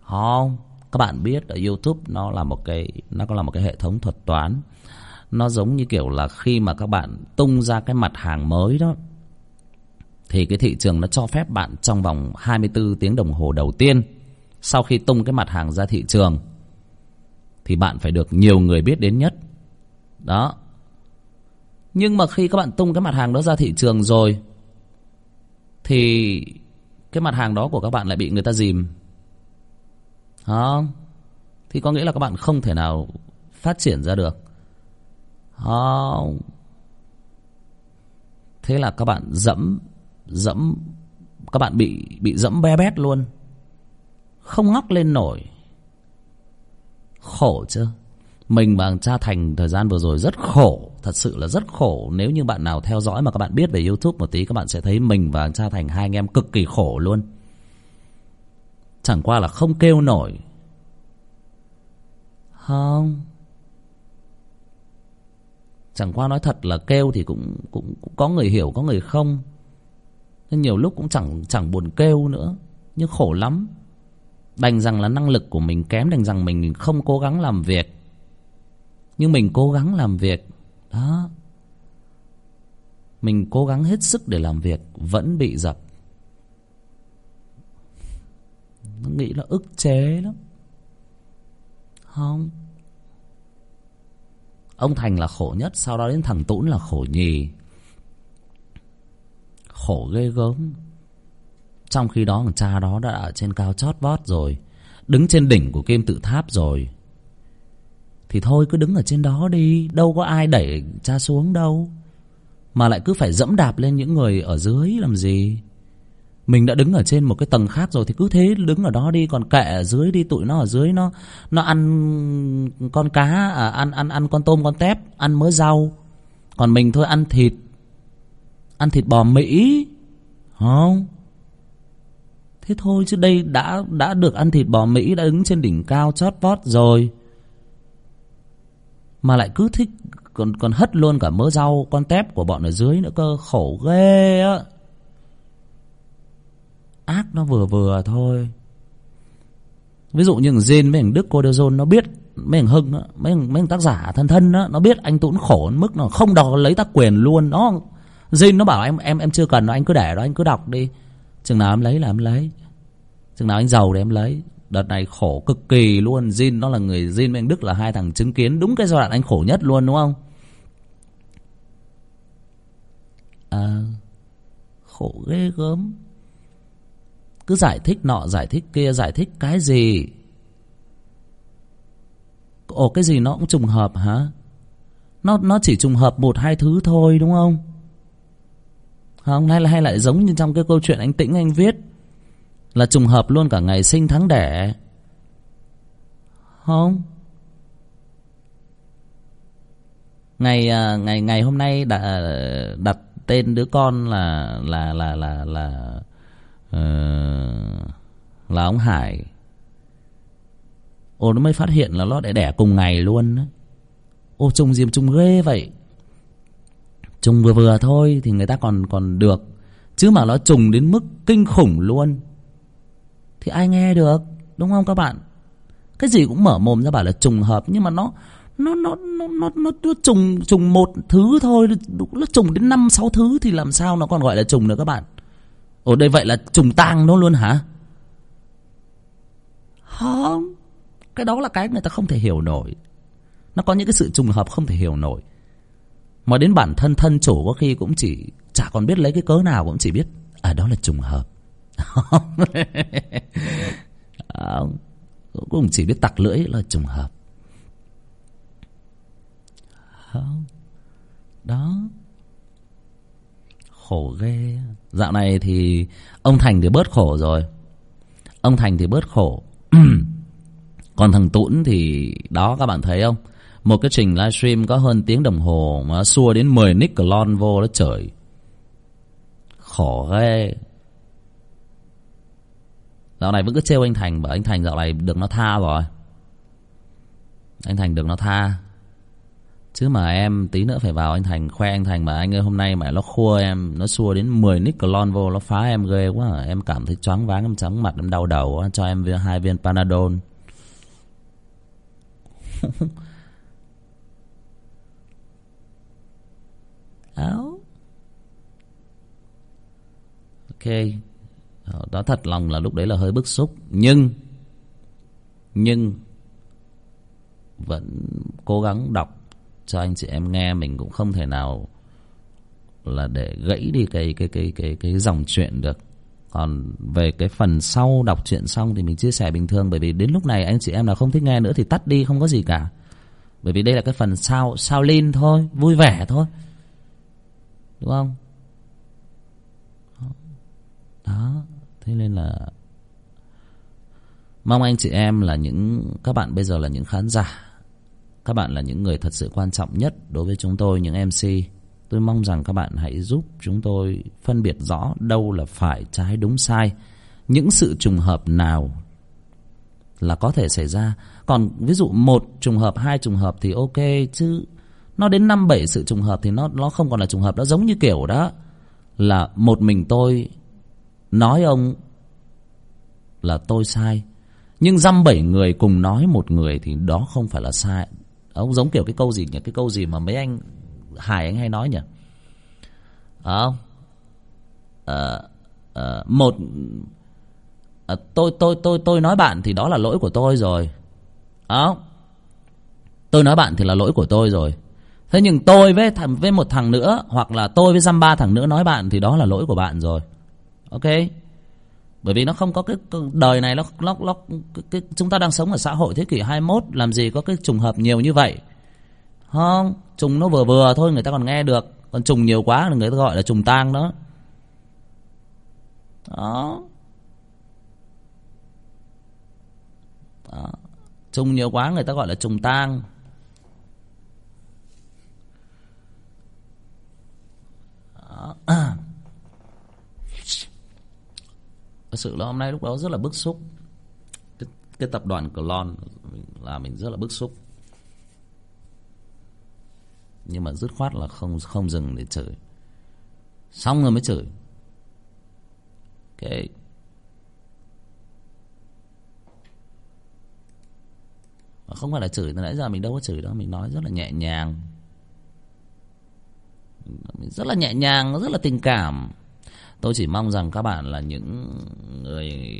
Không các bạn biết ở youtube nó là một cái nó có là một cái hệ thống thuật toán. Nó giống như kiểu là khi mà các bạn tung ra cái mặt hàng mới đó thì cái thị trường nó cho phép bạn trong vòng 24 tiếng đồng hồ đầu tiên sau khi tung cái mặt hàng ra thị trường thì bạn phải được nhiều người biết đến nhất. Đó nhưng mà khi các bạn tung cái mặt hàng đó ra thị trường rồi, thì cái mặt hàng đó của các bạn lại bị người ta dìm. Không? Thì có nghĩa là các bạn không thể nào phát triển ra được. Không? Thế là các bạn dẫm dẫm, các bạn bị bị dẫm be bét luôn. Không ngóc lên nổi. Khổ chưa? Mình và cha thành thời gian vừa rồi rất khổ thật sự là rất khổ. Nếu như bạn nào theo dõi mà các bạn biết về youtube một tí các bạn sẽ thấy mình và cha thành hai anh em cực kỳ khổ luôn. Chẳng qua là không kêu nổi. Không. Chẳng qua nói thật là kêu thì cũng cũng, cũng có người hiểu có người không. Nên nhiều lúc cũng chẳng chẳng buồn kêu nữa. Nhưng khổ lắm. Đành rằng là năng lực của mình kém đành rằng mình không cố gắng làm việc nhưng mình cố gắng làm việc. Đó. Mình cố gắng hết sức để làm việc, vẫn bị dập. Nó nghĩ là ức chế lắm. Không. Ông thành là khổ nhất, sau đó đến thằng tũn là khổ nhì. Khổ ghê gớm. Trong khi đó, thằng cha đó đã ở trên cao chót vót rồi, đứng trên đỉnh của kim tự tháp rồi thì thôi cứ đứng ở trên đó đi đâu có ai đẩy cha xuống đâu. Mà lại cứ phải dẫm đạp lên những người ở dưới làm gì? Mình đã đứng ở trên một cái tầng khác rồi thì cứ thế đứng ở đó đi còn kệ ở dưới đi tụi nó ở dưới nó nó ăn con cá à, ăn ăn ăn con tôm con tép ăn mớ rau. Còn mình thôi ăn thịt ăn thịt bò mỹ không? Thế thôi chứ đây đã đã được ăn thịt bò mỹ đã đứng trên đỉnh cao chót vót rồi mà lại cứ thích còn còn hất luôn cả mớ rau con tép của bọn ở dưới nữa cơ khổ ghê á. Ác nó vừa vừa thôi. Ví dụ như thằng Jin với thằng Đức cô Codezone nó biết mấy thằng Hưng á mấy thằng, mấy thằng tác giả thân thân á nó biết anh Tũng khổ mức nó không đòi lấy tác quyền luôn. Nó Jin nó bảo em em em chưa cần nó anh cứ để đó anh cứ đọc đi. Chừng nào em lấy là em lấy. Chừng nào anh giàu thì em lấy đợt này khổ cực kỳ luôn. Jin nó là người Jin với anh Đức là hai thằng chứng kiến đúng cái giai đoạn anh khổ nhất luôn đúng không? À, khổ ghê gớm. Cứ giải thích nọ giải thích kia giải thích cái gì? Ồ cái gì nó cũng trùng hợp hả? Nó nó chỉ trùng hợp một hai thứ thôi đúng không? Không hay là hay lại giống như trong cái câu chuyện anh tĩnh anh viết là trùng hợp luôn cả ngày sinh tháng đẻ. Không. Ngày à, ngày ngày hôm nay đã đặt tên đứa con là là là là là uh, là ông Hải. Ô nó mới phát hiện là nó đẻ đẻ cùng ngày luôn đó. Ô trùng diêm trùng ghê vậy. Trùng vừa vừa thôi Thì người ta còn còn được. Chứ mà nó trùng đến mức kinh khủng luôn. Thì ai nghe được Đúng không các bạn? Cái gì cũng mở mồm ra bảo là trùng hợp Nhưng mà nó nó nó nó nó nó, nó trùng trùng một thứ thôi. Nó trùng đến năm sáu thứ thì làm sao nó còn gọi là trùng nữa các bạn? Ồ đây vậy là trùng tang nó luôn hả? Không cái đó là cái người ta không thể hiểu nổi. Nó có những cái sự trùng hợp không thể hiểu nổi. Mà đến bản thân thân chủ có khi cũng chỉ chả còn biết lấy cái cớ nào cũng chỉ biết à đó là trùng hợp. cũng chỉ biết tặc lưỡi là trùng hợp. Không. Đó. Khổ ghê. Dạo này thì ông thành thì bớt khổ rồi. Ông thành thì bớt khổ. Còn thằng tũn thì đó, các bạn thấy không? Một cái trình livestream có hơn tiếng đồng hồ mà xua đến 10 nick clone vô đó, trời. Khổ ghê dạo này vẫn cứ trêu anh thành, bảo anh thành dạo này được nó tha rồi. Anh thành được nó tha. Chứ mà em tí nữa phải vào anh thành khoe anh thành mà, anh ơi, hôm nay mà nó khua em, nó xua đến 10 nick clon vô, nó phá em ghê quá. À. em cảm thấy choáng váng, em trắng mặt, em đau đầu cho em hai viên panadol. Áo. Ok. Ờ, đó thật lòng là lúc đấy là hơi bức xúc. Nhưng nhưng vẫn cố gắng đọc cho anh chị em nghe. Mình cũng không thể nào là để gãy đi cái cái cái cái cái dòng chuyện được. Còn về cái phần sau, đọc truyện xong thì mình chia sẻ bình thường. Bởi vì đến lúc này anh chị em nào không thích nghe nữa thì tắt đi, không có gì cả. Bởi vì đây là cái phần sao sao lin thôi, vui vẻ thôi. Đúng không? Đó thế nên là mong anh chị em là những, các bạn bây giờ là những khán giả. Các bạn là những người thật sự quan trọng nhất đối với chúng tôi, những mc tôi mong rằng các bạn hãy giúp chúng tôi phân biệt rõ đâu là phải, trái, đúng, sai. Những sự trùng hợp nào là có thể xảy ra. Còn ví dụ một trùng hợp, hai trùng hợp thì ok chứ. Nó đến năm, bảy sự trùng hợp thì nó nó không còn là trùng hợp. Nó giống như kiểu đó, là một mình tôi nói ông là tôi sai. Nhưng dăm bảy người cùng nói một người thì đó không phải là sai. Ông giống kiểu cái câu gì nhỉ? Cái câu gì mà mấy anh hải anh hay nói nhỉ? À, không à, à, một à, tôi tôi tôi tôi nói bạn thì đó là lỗi của tôi rồi. À, tôi nói bạn thì là lỗi của tôi rồi. Thế nhưng tôi với thằng với một thằng nữa hoặc là tôi với dăm ba thằng nữa nói bạn thì đó là lỗi của bạn rồi ok? Bởi vì nó không có cái đời này nó nó nó cái, chúng ta đang sống ở xã hội thế kỷ 21 làm gì có cái trùng hợp nhiều như vậy? Không trùng nó vừa vừa thôi người ta còn nghe được. Còn trùng nhiều quá là người ta gọi là trùng tang đó. Đó. Đó. Trùng nhiều quá người ta gọi là trùng tang. Đó. thật sự là hôm nay lúc đó rất là bức xúc. Cái, cái tập đoàn Clon là mình rất là bức xúc. Nhưng mà dứt khoát là không không dừng để chửi. Xong rồi mới chửi. Cái không phải là chửi từ nãy giờ mình đâu có chửi đâu mình nói rất là nhẹ nhàng. Mình rất là nhẹ nhàng rất là tình cảm tôi chỉ mong rằng các bạn là những người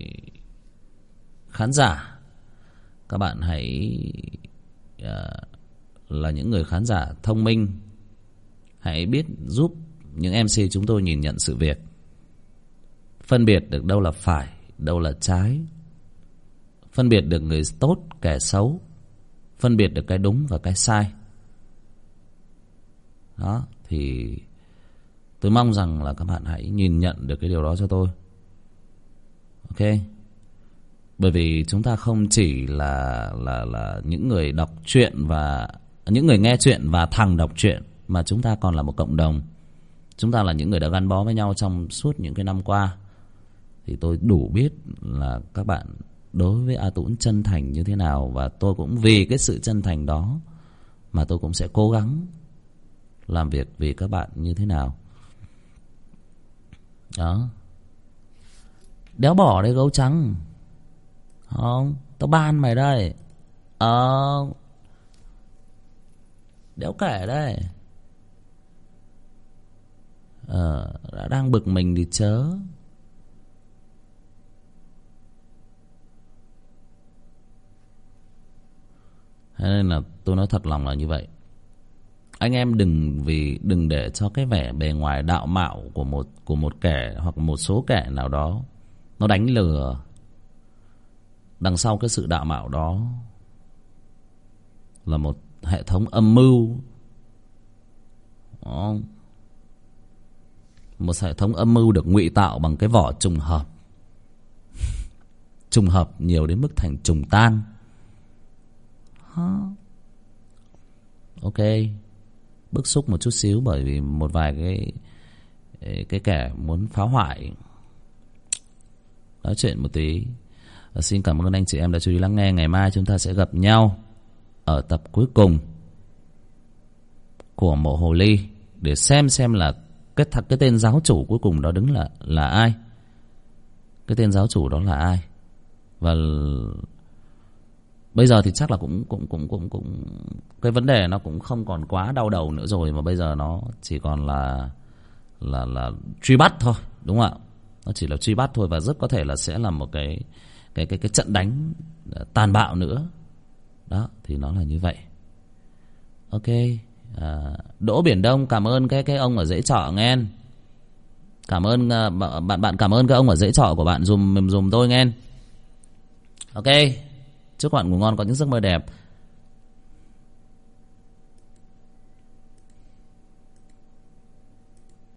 khán giả. Các bạn hãy uh, là những người khán giả thông minh. Hãy biết giúp những mc chúng tôi nhìn nhận sự việc. Phân biệt được đâu là phải đâu là trái. Phân biệt được người tốt kẻ xấu. Phân biệt được cái đúng và cái sai. Đó thì tôi mong rằng là các bạn hãy nhìn nhận được cái điều đó cho tôi. Ok? Bởi vì chúng ta không chỉ là là là những người đọc truyện và, những người nghe truyện và thằng đọc truyện, mà chúng ta còn là một cộng đồng. Chúng ta là những người đã gắn bó với nhau trong suốt những cái năm qua. Thì tôi đủ biết là các bạn đối với a tũng chân thành như thế nào, và tôi cũng vì cái sự chân thành đó mà tôi cũng sẽ cố gắng làm việc vì các bạn như thế nào đó đéo bỏ đây gấu trắng. Không, tao ban mày đây. Ờ. Đéo kể đây. Ờ đã đang bực mình thì chớ. Thế nên là tôi nói thật lòng là như vậy anh em đừng vì đừng để cho cái vẻ bề ngoài đạo mạo của một của một kẻ hoặc một số kẻ nào đó nó đánh lừa đằng sau cái sự đạo mạo đó là một hệ thống âm mưu. Đó. một hệ thống âm mưu được ngụy tạo bằng cái vỏ trùng hợp. Trùng hợp nhiều đến mức thành trùng tan. Ok bức xúc một chút xíu bởi vì một vài cái cái kẻ muốn phá hoại. Nói chuyện một tí. Ờ, xin cảm ơn anh chị em đã chú ý lắng nghe. Ngày mai chúng ta sẽ gặp nhau ở tập cuối cùng của mộ hồ ly để xem xem là cái thật cái tên giáo chủ cuối cùng đó đứng là là ai. Cái tên giáo chủ đó là ai? Và bây giờ thì chắc là cũng cũng cũng cũng cũng cái vấn đề nó cũng không còn quá đau đầu nữa rồi mà bây giờ nó chỉ còn là là là truy bắt thôi đúng không ạ? Nó chỉ là truy bắt thôi và rất có thể là sẽ là một cái cái cái cái trận đánh ờ, tàn bạo nữa. Đó thì nó là như vậy. Ok à, đỗ biển đông cảm ơn cái cái ông ở dãy trọ nghe. Cảm ơn ờ, bạn bạn cảm ơn cái ông ở dãy trọ của bạn dùm dùm tôi nghe. Ok chúc bạn ngủ ngon có những giấc mơ đẹp.